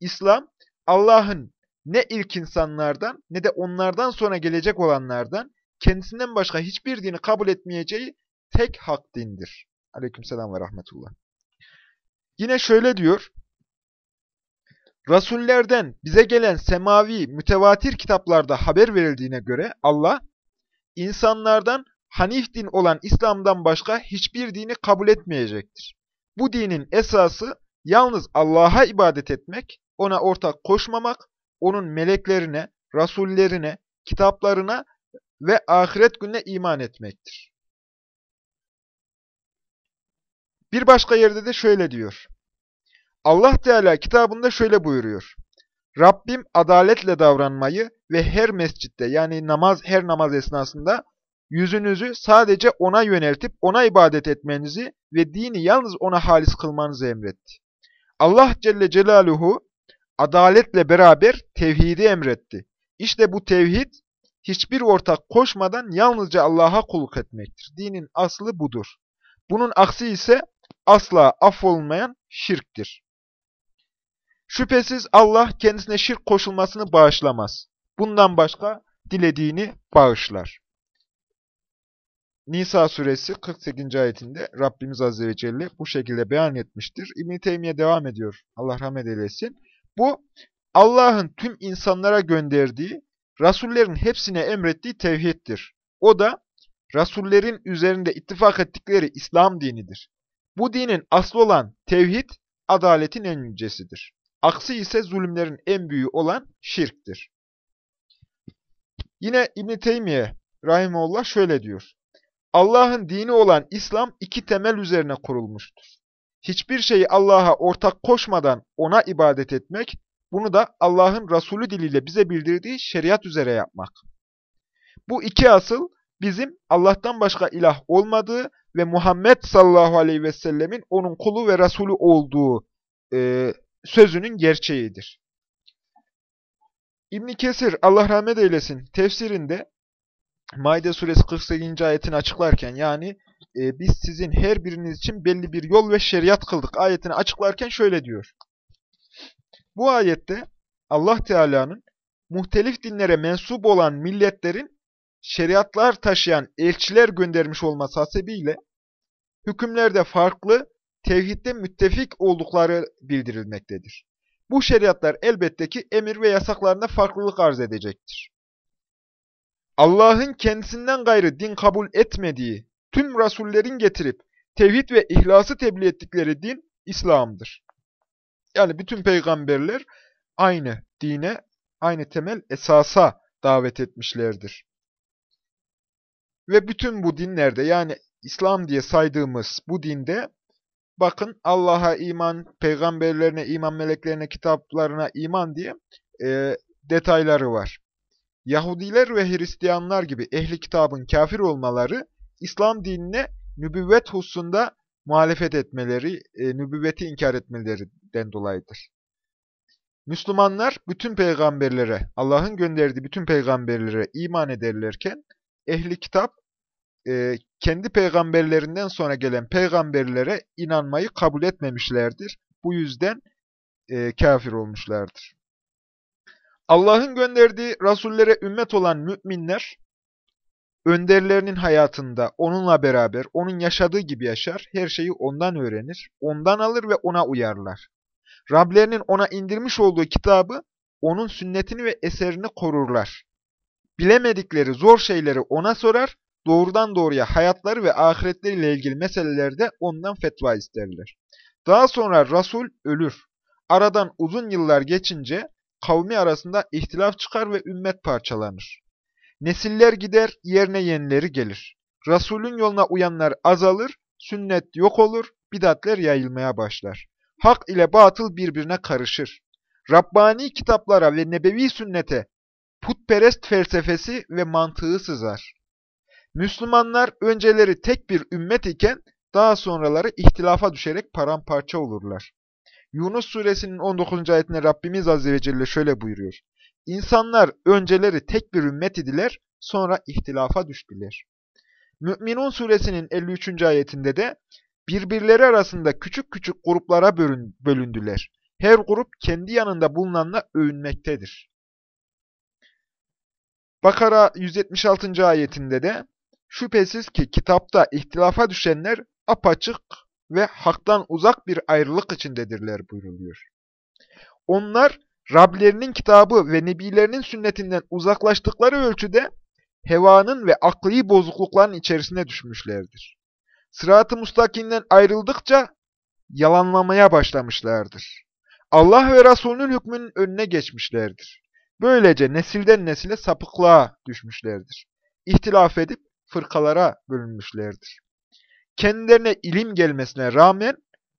A: İslam, Allah'ın ne ilk insanlardan ne de onlardan sonra gelecek olanlardan kendisinden başka hiçbir dini kabul etmeyeceği tek hak dindir. Aleykümselam ve rahmetullah. Yine şöyle diyor, Rasullerden bize gelen semavi, mütevatir kitaplarda haber verildiğine göre Allah, insanlardan Hanif din olan İslam'dan başka hiçbir dini kabul etmeyecektir. Bu dinin esası yalnız Allah'a ibadet etmek, ona ortak koşmamak, onun meleklerine, rasullerine, kitaplarına ve ahiret gününe iman etmektir. Bir başka yerde de şöyle diyor. Allah Teala kitabında şöyle buyuruyor. Rabbim adaletle davranmayı ve her mescitte yani namaz her namaz esnasında yüzünüzü sadece ona yöneltip ona ibadet etmenizi ve dini yalnız ona halis kılmanızı emretti. Allah Celle Celaluhu adaletle beraber tevhidi emretti. İşte bu tevhid hiçbir ortak koşmadan yalnızca Allah'a kulluk etmektir. Dinin aslı budur. Bunun aksi ise asla affolunmayan şirktir. Şüphesiz Allah kendisine şirk koşulmasını bağışlamaz. Bundan başka dilediğini bağışlar. Nisa suresi 48. ayetinde Rabbimiz Azze ve Celle bu şekilde beyan etmiştir. İbn-i Teymiye devam ediyor. Allah rahmet eylesin. Bu Allah'ın tüm insanlara gönderdiği, Rasullerin hepsine emrettiği tevhiddir. O da Rasullerin üzerinde ittifak ettikleri İslam dinidir. Bu dinin aslı olan tevhid, adaletin en yücesidir. Aksi ise zulümlerin en büyüğü olan şirktir. Yine İbn-i Teymiye Rahimullah şöyle diyor. Allah'ın dini olan İslam iki temel üzerine kurulmuştur. Hiçbir şeyi Allah'a ortak koşmadan ona ibadet etmek, bunu da Allah'ın Resulü diliyle bize bildirdiği şeriat üzere yapmak. Bu iki asıl bizim Allah'tan başka ilah olmadığı ve Muhammed sallallahu aleyhi ve sellemin onun kulu ve Resulü olduğu e, sözünün gerçeğidir. İbn Kesir Allah rahmet eylesin tefsirinde Maide suresi 48. ayetini açıklarken yani e, biz sizin her biriniz için belli bir yol ve şeriat kıldık ayetini açıklarken şöyle diyor. Bu ayette Allah Teala'nın muhtelif dinlere mensup olan milletlerin şeriatlar taşıyan elçiler göndermiş olması hasebiyle hükümlerde farklı, tevhidde müttefik oldukları bildirilmektedir. Bu şeriatlar elbette ki emir ve yasaklarında farklılık arz edecektir. Allah'ın kendisinden gayrı din kabul etmediği tüm rasullerin getirip tevhid ve ihlası tebliğ ettikleri din İslam'dır. Yani bütün peygamberler aynı dine, aynı temel esasa davet etmişlerdir. Ve bütün bu dinlerde yani İslam diye saydığımız bu dinde bakın Allah'a iman, peygamberlerine iman, meleklerine, kitaplarına iman diye e, detayları var. Yahudiler ve Hristiyanlar gibi ehli kitabın kafir olmaları İslam dinine nübüvvet hususunda muhalefet etmeleri, e, nübüvveti inkar etmelerinden dolayıdır. Müslümanlar bütün peygamberlere, Allah'ın gönderdiği bütün peygamberlere iman ederlerken, ehli kitap e, kendi peygamberlerinden sonra gelen peygamberlere inanmayı kabul etmemişlerdir. Bu yüzden e, kafir olmuşlardır. Allah'ın gönderdiği rasullere ümmet olan müminler, önderlerinin hayatında onunla beraber, onun yaşadığı gibi yaşar, her şeyi ondan öğrenir, ondan alır ve ona uyarlar. Rablerinin ona indirmiş olduğu kitabı, onun sünnetini ve eserini korurlar. Bilemedikleri zor şeyleri ona sorar, doğrudan doğruya hayatları ve ahiretleriyle ilgili meselelerde ondan fetva isterler. Daha sonra Resul ölür. Aradan uzun yıllar geçince kavmi arasında ihtilaf çıkar ve ümmet parçalanır. Nesiller gider, yerine yenileri gelir. Resulün yoluna uyanlar azalır, sünnet yok olur, bidatler yayılmaya başlar. Hak ile batıl birbirine karışır. Rabbani kitaplara ve nebevi sünnete putperest felsefesi ve mantığı sızar. Müslümanlar önceleri tek bir ümmet iken daha sonraları ihtilafa düşerek paramparça olurlar. Yunus suresinin 19. ayetinde Rabbimiz Azze ve Celle şöyle buyuruyor. İnsanlar önceleri tek bir ümmet idiler, sonra ihtilafa düştüler. Mü'minun suresinin 53. ayetinde de birbirleri arasında küçük küçük gruplara bölündüler. Her grup kendi yanında bulunanla övünmektedir. Bakara 176. ayetinde de şüphesiz ki kitapta ihtilafa düşenler apaçık ve haktan uzak bir ayrılık içindedirler buyruluyor. Onlar Rablerinin kitabı ve nebilerinin sünnetinden uzaklaştıkları ölçüde hevanın ve akli bozuklukların içerisine düşmüşlerdir. Sırat-ı mustakimden ayrıldıkça yalanlamaya başlamışlardır. Allah ve Resulünün hükmünün önüne geçmişlerdir. Böylece nesilden nesile sapıklığa düşmüşlerdir. İhtilaf edip fırkalara bölünmüşlerdir. Kendilerine ilim gelmesine rağmen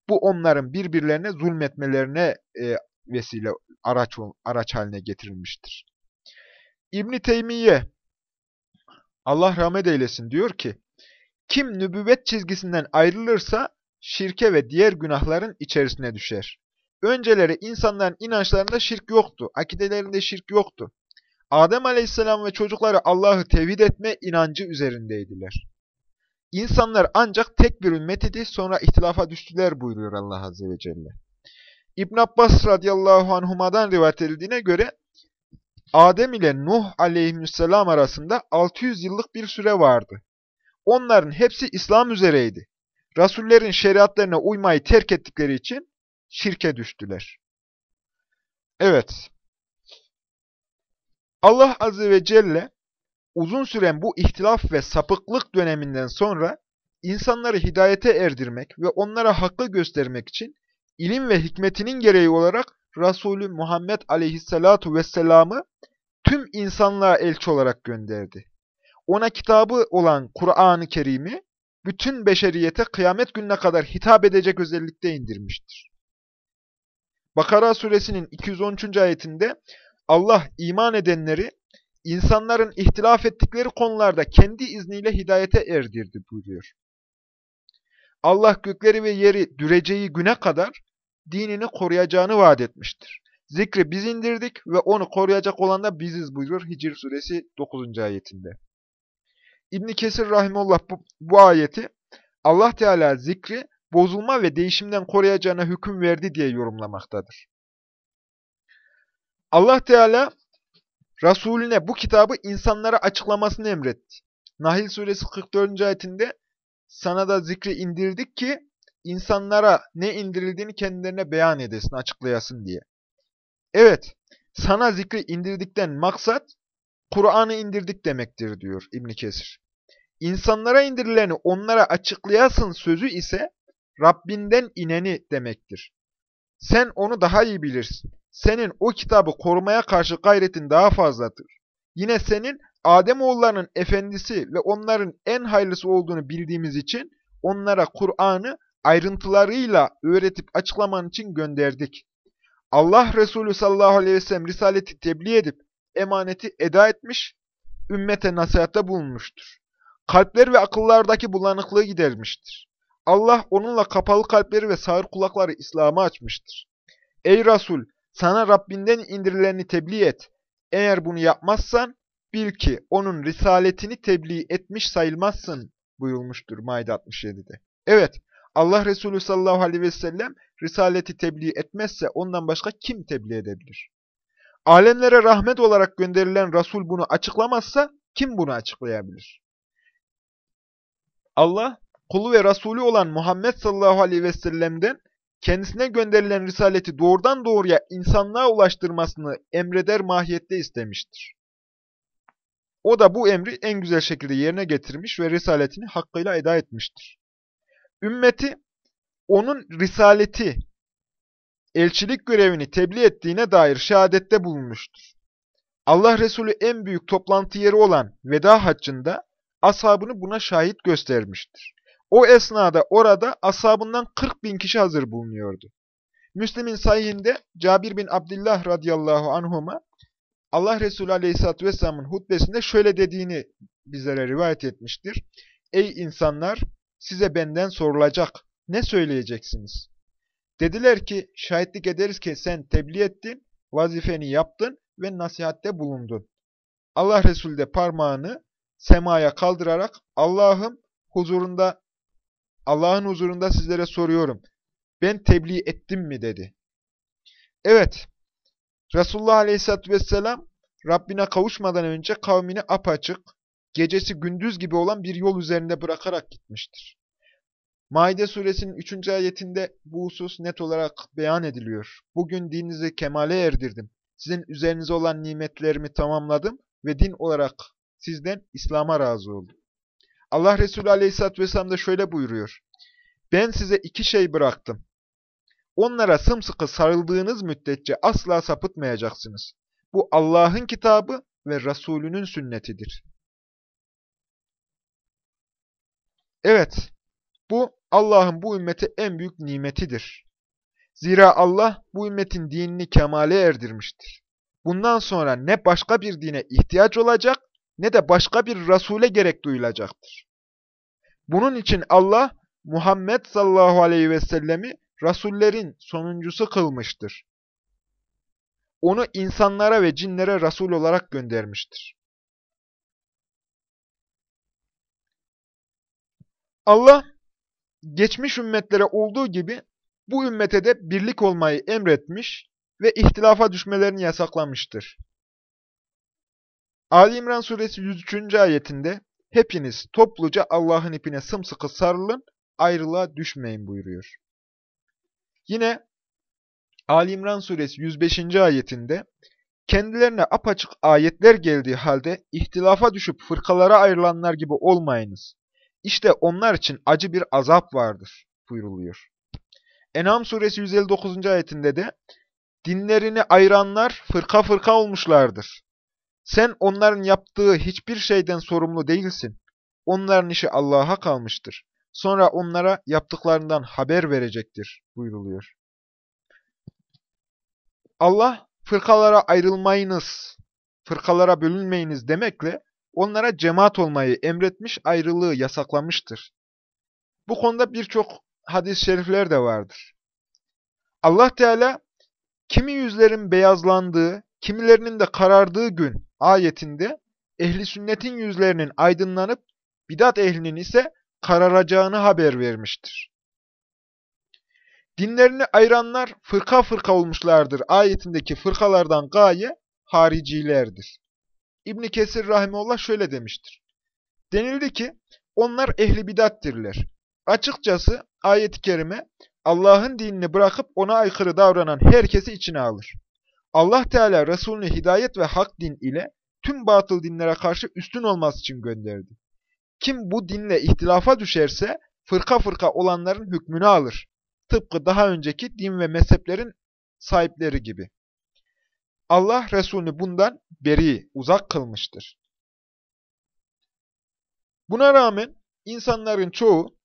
A: bu onların birbirlerine zulmetmelerine e, vesile araç araç haline getirilmiştir. İbn Teymiye Allah rahmet eylesin diyor ki kim nübüvvet çizgisinden ayrılırsa şirke ve diğer günahların içerisine düşer. Önceleri insanların inançlarında şirk yoktu, akidelerinde şirk yoktu. Adem aleyhisselam ve çocukları Allah'ı tevhid etme inancı üzerindeydiler. İnsanlar ancak tek bir ümmet idi, sonra ihtilafa düştüler buyuruyor Allah Azze ve Celle. İbn Abbas radıyallahu anhuma'dan rivayet edildiğine göre Adem ile Nuh aleyhisselam arasında 600 yıllık bir süre vardı. Onların hepsi İslam üzereydi. Rasullerin şeriatlarına uymayı terk ettikleri için şirke düştüler. Evet. Allah Azze ve Celle uzun süren bu ihtilaf ve sapıklık döneminden sonra insanları hidayete erdirmek ve onlara haklı göstermek için ilim ve hikmetinin gereği olarak Resulü Muhammed aleyhissalatu vesselam'ı tüm insanlığa elçi olarak gönderdi. Ona kitabı olan Kur'an-ı Kerim'i bütün beşeriyete kıyamet gününe kadar hitap edecek özellikte indirmiştir. Bakara suresinin 213. ayetinde Allah iman edenleri insanların ihtilaf ettikleri konularda kendi izniyle hidayete erdirdi buyuruyor. Allah gökleri ve yeri düreceği güne kadar dinini koruyacağını vaat etmiştir. Zikri biz indirdik ve onu koruyacak olan da biziz buyurur Hicr suresi 9. ayetinde. İbn Kesir rahimullah bu, bu ayeti Allah Teala zikri bozulma ve değişimden koruyacağına hüküm verdi diye yorumlamaktadır. Allah Teala Resulüne bu kitabı insanlara açıklamasını emretti. Nahil suresi 44. ayetinde sana da zikri indirdik ki insanlara ne indirildiğini kendilerine beyan edesin, açıklayasın diye. Evet, sana zikri indirdikten maksat Kur'an'ı indirdik demektir diyor İbn Kesir. İnsanlara indirileni onlara açıklayasın sözü ise Rabbinden ineni demektir. Sen onu daha iyi bilirsin. Senin o kitabı korumaya karşı gayretin daha fazladır. Yine senin Ademoğullarının efendisi ve onların en hayırlısı olduğunu bildiğimiz için onlara Kur'an'ı ayrıntılarıyla öğretip açıklaman için gönderdik. Allah Resulü sallallahu aleyhi ve sellem risaleti tebliğ edip emaneti eda etmiş, ümmete nasihatte bulunmuştur. Kalpler ve akıllardaki bulanıklığı gidermiştir. Allah onunla kapalı kalpleri ve sağır kulakları İslam'a açmıştır. Ey Resul! Sana Rabbinden indirileni tebliğ et. Eğer bunu yapmazsan bil ki onun risaletini tebliğ etmiş sayılmazsın buyurulmuştur Maide 67'de. Evet, Allah Resulü sallallahu aleyhi ve sellem risaleti tebliğ etmezse ondan başka kim tebliğ edebilir? Alemlere rahmet olarak gönderilen Resul bunu açıklamazsa kim bunu açıklayabilir? Allah, kulu ve Resulü olan Muhammed sallallahu aleyhi ve sellem'den kendisine gönderilen risaleti doğrudan doğruya insanlığa ulaştırmasını emreder mahiyette istemiştir. O da bu emri en güzel şekilde yerine getirmiş ve risaletini hakkıyla eda etmiştir. Ümmeti, onun risaleti, elçilik görevini tebliğ ettiğine dair şehadette bulunmuştur. Allah Resulü en büyük toplantı yeri olan veda haccında ashabını buna şahit göstermiştir. O esnada orada ashabından 40 bin kişi hazır bulunuyordu. Müslim'in sayhinde Cabir bin Abdullah radıyallahu anhuma Allah Resulü aleyhissalatü vesselamın hutbesinde şöyle dediğini bizlere rivayet etmiştir. Ey insanlar! Size benden sorulacak. Ne söyleyeceksiniz? Dediler ki, şahitlik ederiz ki sen tebliğ ettin, vazifeni yaptın ve nasihatte bulundun. Allah Resulü de parmağını semaya kaldırarak Allah'ım huzurunda Allah'ın huzurunda sizlere soruyorum. Ben tebliğ ettim mi dedi. Evet. Resulullah Aleyhisselatü Vesselam Rabbine kavuşmadan önce kavmini apaçık, gecesi gündüz gibi olan bir yol üzerinde bırakarak gitmiştir. Maide suresinin 3. ayetinde bu husus net olarak beyan ediliyor. Bugün dininizi kemale erdirdim. Sizin üzerinize olan nimetlerimi tamamladım ve din olarak sizden İslam'a razı oldum. Allah Resulü Aleyhisselatü Vesselam da şöyle buyuruyor. Ben size iki şey bıraktım. Onlara sımsıkı sarıldığınız müddetçe asla sapıtmayacaksınız. Bu Allah'ın kitabı ve Resulünün sünnetidir. Evet, bu Allah'ın bu ümmete en büyük nimetidir. Zira Allah bu ümmetin dinini kemale erdirmiştir. Bundan sonra ne başka bir dine ihtiyaç olacak ne de başka bir Resul'e gerek duyulacaktır. Bunun için Allah Muhammed sallallahu aleyhi ve sellemi Rasullerin sonuncusu kılmıştır. Onu insanlara ve cinlere Resul olarak göndermiştir. Allah geçmiş ümmetlere olduğu gibi bu ümmete de birlik olmayı emretmiş ve ihtilafa düşmelerini yasaklamıştır. Ali İmran suresi 103. ayetinde hepiniz topluca Allah'ın ipine sımsıkı sarılın, ayrılığa düşmeyin buyuruyor. Yine Ali İmran suresi 105. ayetinde kendilerine apaçık ayetler geldiği halde ihtilafa düşüp fırkalara ayrılanlar gibi olmayınız. İşte onlar için acı bir azap vardır buyuruluyor. En'am suresi 159. ayetinde de dinlerini ayıranlar fırka fırka olmuşlardır. Sen onların yaptığı hiçbir şeyden sorumlu değilsin. Onların işi Allah'a kalmıştır. Sonra onlara yaptıklarından haber verecektir buyruluyor. Allah fırkalara ayrılmayınız, fırkalara bölünmeyiniz demekle onlara cemaat olmayı emretmiş, ayrılığı yasaklamıştır. Bu konuda birçok hadis-i şerifler de vardır. Allah Teala kimi yüzlerin beyazlandığı, kimilerinin de karardığı gün ayetinde ehli sünnetin yüzlerinin aydınlanıp bidat ehlinin ise kararacağını haber vermiştir. Dinlerini ayıranlar fırka fırka olmuşlardır. Ayetindeki fırkalardan gaye haricilerdir. İbn Kesir rahimullah şöyle demiştir. Denildi ki onlar ehli bidattirler. Açıkçası ayet-i kerime Allah'ın dinini bırakıp ona aykırı davranan herkesi içine alır. Allah Teala Resulünü hidayet ve hak din ile tüm batıl dinlere karşı üstün olması için gönderdi. Kim bu dinle ihtilafa düşerse fırka fırka olanların hükmünü alır. Tıpkı daha önceki din ve mezheplerin sahipleri gibi. Allah Resulünü bundan beri, uzak kılmıştır. Buna rağmen insanların çoğu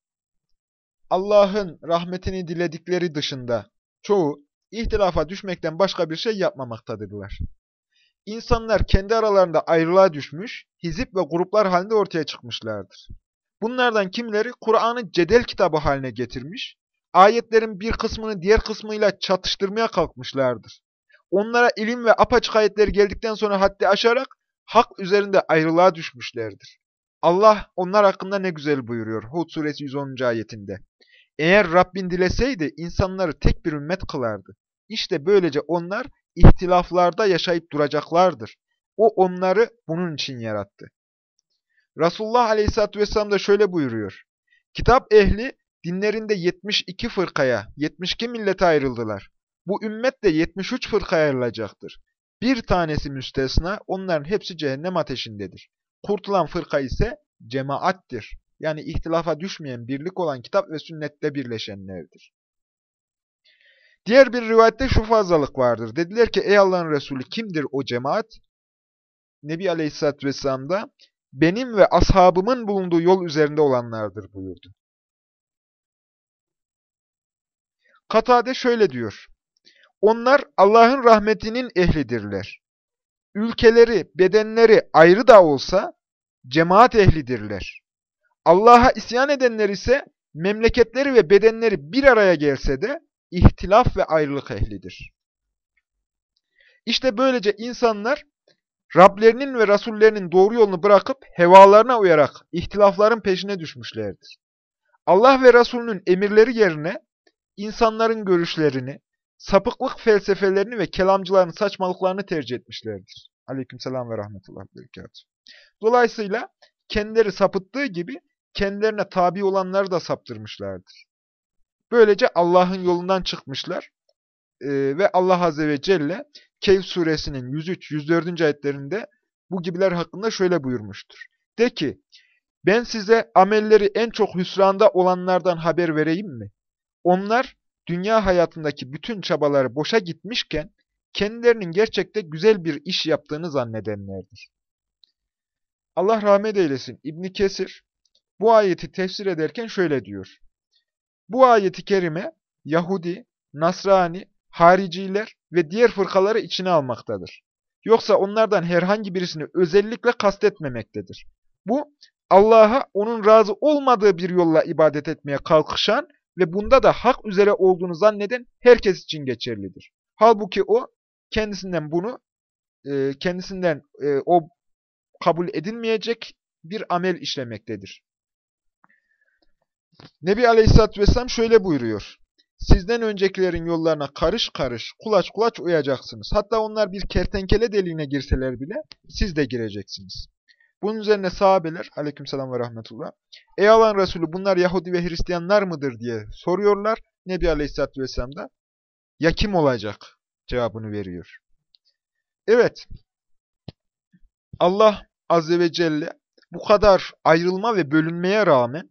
A: Allah'ın rahmetini diledikleri dışında çoğu ihtilafa düşmekten başka bir şey yapmamaktadırlar. İnsanlar kendi aralarında ayrılığa düşmüş, hizip ve gruplar halinde ortaya çıkmışlardır. Bunlardan kimileri Kur'an'ı cedel kitabı haline getirmiş, ayetlerin bir kısmını diğer kısmıyla çatıştırmaya kalkmışlardır. Onlara ilim ve apaçık ayetler geldikten sonra haddi aşarak hak üzerinde ayrılığa düşmüşlerdir. Allah onlar hakkında ne güzel buyuruyor Hud suresi 110. ayetinde. Eğer Rabbin dileseydi insanları tek bir ümmet kılardı. İşte böylece onlar ihtilaflarda yaşayıp duracaklardır. O onları bunun için yarattı. Resulullah Aleyhisselatü Vesselam da şöyle buyuruyor. Kitap ehli dinlerinde 72 fırkaya, 72 millete ayrıldılar. Bu ümmet de 73 fırkaya ayrılacaktır. Bir tanesi müstesna, onların hepsi cehennem ateşindedir. Kurtulan fırka ise cemaattir. Yani ihtilafa düşmeyen, birlik olan kitap ve sünnette birleşenlerdir. Diğer bir rivayette şu fazlalık vardır. Dediler ki ey Allah'ın Resulü kimdir o cemaat? Nebi Aleyhisselatü Vesselam da benim ve ashabımın bulunduğu yol üzerinde olanlardır buyurdu. Katade şöyle diyor. Onlar Allah'ın rahmetinin ehlidirler. Ülkeleri, bedenleri ayrı da olsa cemaat ehlidirler. Allah'a isyan edenler ise memleketleri ve bedenleri bir araya gelse de ihtilaf ve ayrılık ehlidir. İşte böylece insanlar Rablerinin ve Rasullerinin doğru yolunu bırakıp hevalarına uyarak ihtilafların peşine düşmüşlerdir. Allah ve Resulünün emirleri yerine insanların görüşlerini, sapıklık felsefelerini ve kelamcıların saçmalıklarını tercih etmişlerdir. Aleykümselam ve rahmetullah. Dolayısıyla kendileri sapıttığı gibi kendilerine tabi olanları da saptırmışlardır. Böylece Allah'ın yolundan çıkmışlar ee, ve Allah Azze ve Celle Keyf suresinin 103-104. ayetlerinde bu gibiler hakkında şöyle buyurmuştur. De ki, ben size amelleri en çok hüsranda olanlardan haber vereyim mi? Onlar dünya hayatındaki bütün çabaları boşa gitmişken, kendilerinin gerçekte güzel bir iş yaptığını zannedenlerdir. Allah rahmet eylesin. İbni Kesir bu ayeti tefsir ederken şöyle diyor. Bu ayeti kerime Yahudi, Nasrani, hariciler ve diğer fırkaları içine almaktadır. Yoksa onlardan herhangi birisini özellikle kastetmemektedir. Bu, Allah'a onun razı olmadığı bir yolla ibadet etmeye kalkışan ve bunda da hak üzere olduğunu zanneden herkes için geçerlidir. Halbuki o, kendisinden bunu, e, kendisinden e, o kabul edilmeyecek bir amel işlemektedir. Nebi Aleyhisselatü Vesselam şöyle buyuruyor. Sizden öncekilerin yollarına karış karış, kulaç kulaç uyacaksınız. Hatta onlar bir kertenkele deliğine girseler bile siz de gireceksiniz. Bunun üzerine sahabeler, aleykümselam ve rahmetullah, Ey Allah'ın Resulü bunlar Yahudi ve Hristiyanlar mıdır diye soruyorlar. Nebi Aleyhisselatü Vesselam da ya kim olacak cevabını veriyor. Evet, Allah Azze ve Celle bu kadar ayrılma ve bölünmeye rağmen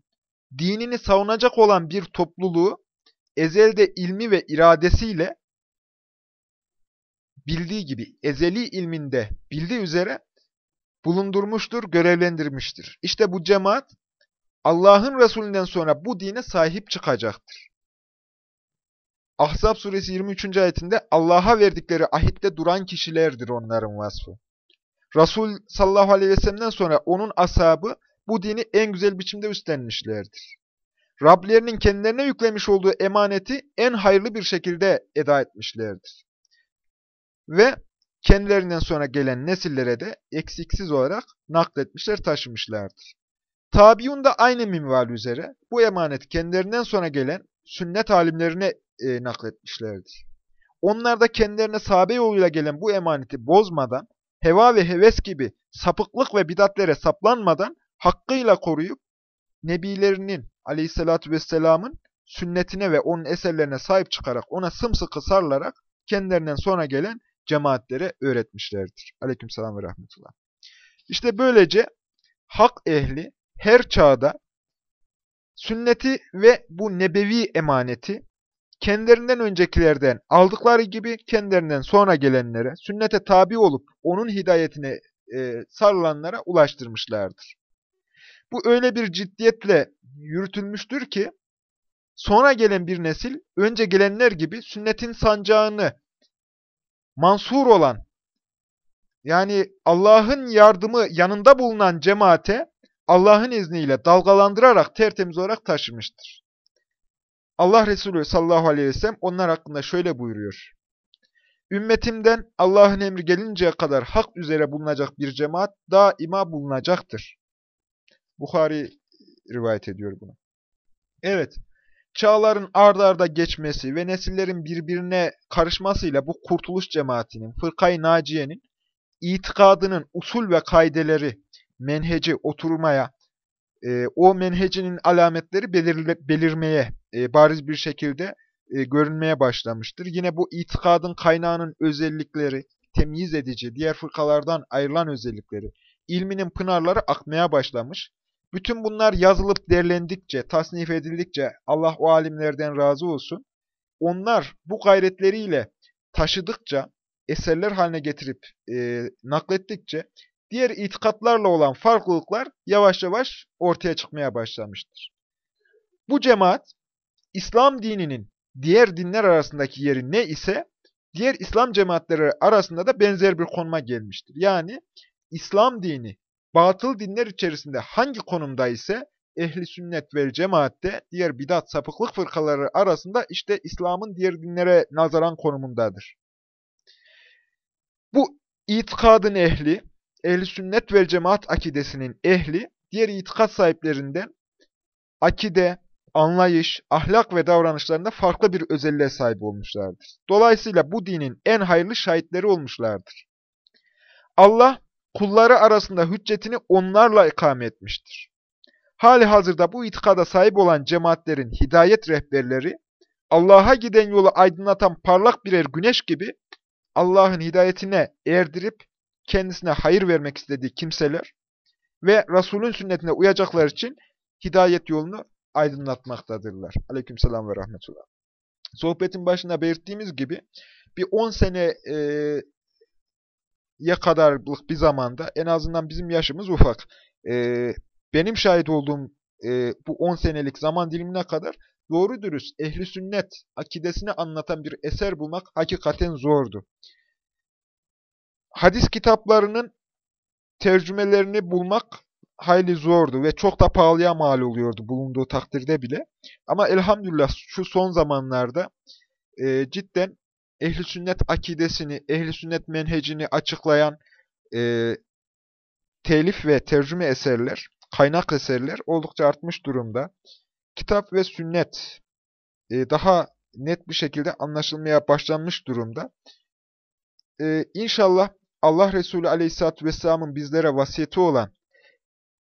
A: dinini savunacak olan bir topluluğu ezelde ilmi ve iradesiyle bildiği gibi ezeli ilminde bildiği üzere bulundurmuştur, görevlendirmiştir. İşte bu cemaat Allah'ın Resulünden sonra bu dine sahip çıkacaktır. Ahzab suresi 23. ayetinde Allah'a verdikleri ahitte duran kişilerdir onların vasfı. Resul sallallahu aleyhi ve sellem'den sonra onun ashabı bu dini en güzel biçimde üstlenmişlerdir. Rablerinin kendilerine yüklemiş olduğu emaneti en hayırlı bir şekilde eda etmişlerdir. Ve kendilerinden sonra gelen nesillere de eksiksiz olarak nakletmişler, taşımışlardır. Tabiun da aynı minval üzere bu emaneti kendilerinden sonra gelen sünnet alimlerine e, nakletmişlerdir. Onlar da kendilerine sahabe yoluyla gelen bu emaneti bozmadan, heva ve heves gibi sapıklık ve bidatlere saplanmadan hakkıyla koruyup, nebilerinin aleyhissalatü vesselamın sünnetine ve onun eserlerine sahip çıkarak ona sımsıkı sarılarak kendilerinden sonra gelen cemaatlere öğretmişlerdir. Aleykümselam ve rahmetullah. İşte böylece hak ehli her çağda sünneti ve bu nebevi emaneti kendilerinden öncekilerden aldıkları gibi kendilerinden sonra gelenlere, sünnete tabi olup onun hidayetine e, sarılanlara ulaştırmışlardır. Bu öyle bir ciddiyetle yürütülmüştür ki, sonra gelen bir nesil, önce gelenler gibi sünnetin sancağını mansur olan, yani Allah'ın yardımı yanında bulunan cemaate, Allah'ın izniyle dalgalandırarak tertemiz olarak taşımıştır. Allah Resulü sallallahu aleyhi ve sellem onlar hakkında şöyle buyuruyor. Ümmetimden Allah'ın emri gelinceye kadar hak üzere bulunacak bir cemaat daima bulunacaktır. Bukhari rivayet ediyor bunu. Evet, çağların ardarda arda geçmesi ve nesillerin birbirine karışmasıyla bu kurtuluş cemaatinin, fırkayı naciyenin, itikadının usul ve kaideleri, menheci oturmaya, e, o menhecinin alametleri belirle, belirmeye, e, bariz bir şekilde e, görünmeye başlamıştır. Yine bu itikadın kaynağının özellikleri, temyiz edici, diğer fırkalardan ayrılan özellikleri, ilminin pınarları akmaya başlamış. Bütün bunlar yazılıp derlendikçe, tasnif edildikçe Allah o alimlerden razı olsun. Onlar bu gayretleriyle taşıdıkça, eserler haline getirip e, naklettikçe diğer itikatlarla olan farklılıklar yavaş yavaş ortaya çıkmaya başlamıştır. Bu cemaat, İslam dininin diğer dinler arasındaki yeri ne ise, diğer İslam cemaatleri arasında da benzer bir konuma gelmiştir. Yani İslam dini, batıl dinler içerisinde hangi konumda ise, ehli sünnet ve cemaatte diğer bidat sapıklık fırkaları arasında işte İslam'ın diğer dinlere nazaran konumundadır. Bu itikadın ehli, ehli sünnet ve cemaat akidesinin ehli, diğer itikat sahiplerinden akide, anlayış, ahlak ve davranışlarında farklı bir özelliğe sahip olmuşlardır. Dolayısıyla bu dinin en hayırlı şahitleri olmuşlardır. Allah kulları arasında hüccetini onlarla ikame etmiştir. Hali hazırda bu itikada sahip olan cemaatlerin hidayet rehberleri, Allah'a giden yolu aydınlatan parlak birer güneş gibi Allah'ın hidayetine erdirip kendisine hayır vermek istediği kimseler ve Resulün sünnetine uyacaklar için hidayet yolunu aydınlatmaktadırlar. Aleykümselam ve rahmetullah. Sohbetin başında belirttiğimiz gibi bir 10 sene e, ya kadarlık bir zamanda en azından bizim yaşımız ufak. E, benim şahit olduğum e, bu 10 senelik zaman dilimine kadar doğru dürüst ehli sünnet akidesini anlatan bir eser bulmak hakikaten zordu hadis kitaplarının tercümelerini bulmak hayli zordu ve çok da pahalıya mal oluyordu bulunduğu takdirde bile. Ama elhamdülillah şu son zamanlarda e, cidden ehli sünnet akidesini, ehli sünnet menhecini açıklayan e, telif ve tercüme eserler, kaynak eserler oldukça artmış durumda. Kitap ve sünnet e, daha net bir şekilde anlaşılmaya başlanmış durumda. Ee, inşallah Allah Resulü Aleyhisselatü Vesselam'ın bizlere vasiyeti olan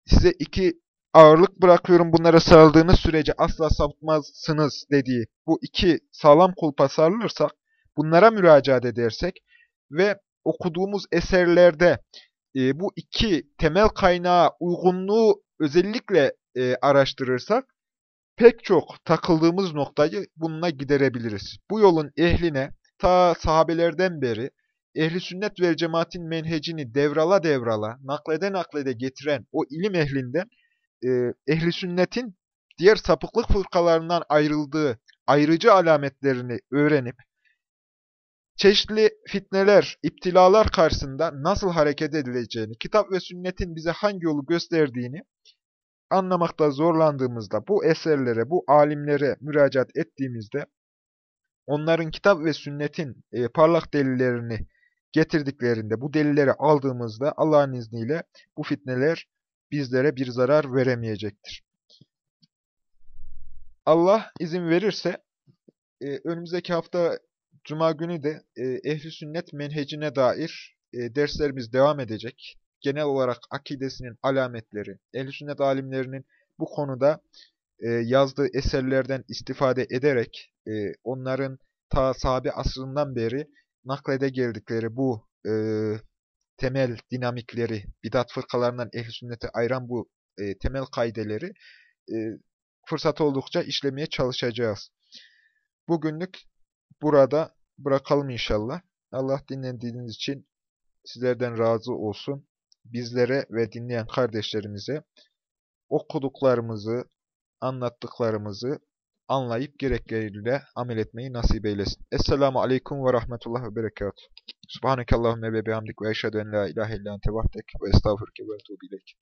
A: size iki ağırlık bırakıyorum bunlara sarıldığınız sürece asla sapmazsınız dediği bu iki sağlam kulpa sarılırsak, bunlara müracaat edersek ve okuduğumuz eserlerde e, bu iki temel kaynağa uygunluğu özellikle e, araştırırsak, pek çok takıldığımız noktayı bununla giderebiliriz. Bu yolun ehline ta sahabelerden beri ehli sünnet ve cemaatin menhecini devrala devrala, naklede naklede getiren o ilim ehlinden e, ehli sünnetin diğer sapıklık fırkalarından ayrıldığı ayrıcı alametlerini öğrenip çeşitli fitneler, iptilalar karşısında nasıl hareket edileceğini, kitap ve sünnetin bize hangi yolu gösterdiğini anlamakta zorlandığımızda bu eserlere, bu alimlere müracaat ettiğimizde onların kitap ve sünnetin e, parlak delillerini getirdiklerinde bu delilleri aldığımızda Allah'ın izniyle bu fitneler bizlere bir zarar veremeyecektir. Allah izin verirse e, önümüzdeki hafta Cuma günü de e, ehli sünnet menhecine dair e, derslerimiz devam edecek. Genel olarak akidesinin alametleri, ehli sünnet alimlerinin bu konuda e, yazdığı eserlerden istifade ederek e, onların ta sahabe asrından beri naklede geldikleri bu e, temel dinamikleri, bidat fırkalarından ehl sünneti ayıran bu e, temel kaideleri e, fırsat oldukça işlemeye çalışacağız. Bugünlük burada bırakalım inşallah. Allah dinlediğiniz için sizlerden razı olsun. Bizlere ve dinleyen kardeşlerimize okuduklarımızı, anlattıklarımızı anlayıp gerekleriyle amel etmeyi nasip eylesin. Esselamu Aleyküm ve Rahmetullah ve Berekatuhu. Subhanekallahümme ve bihamdik ve eşhedü en la ilahe illa ente vahdek ve estağfurke ve etubu ileyk.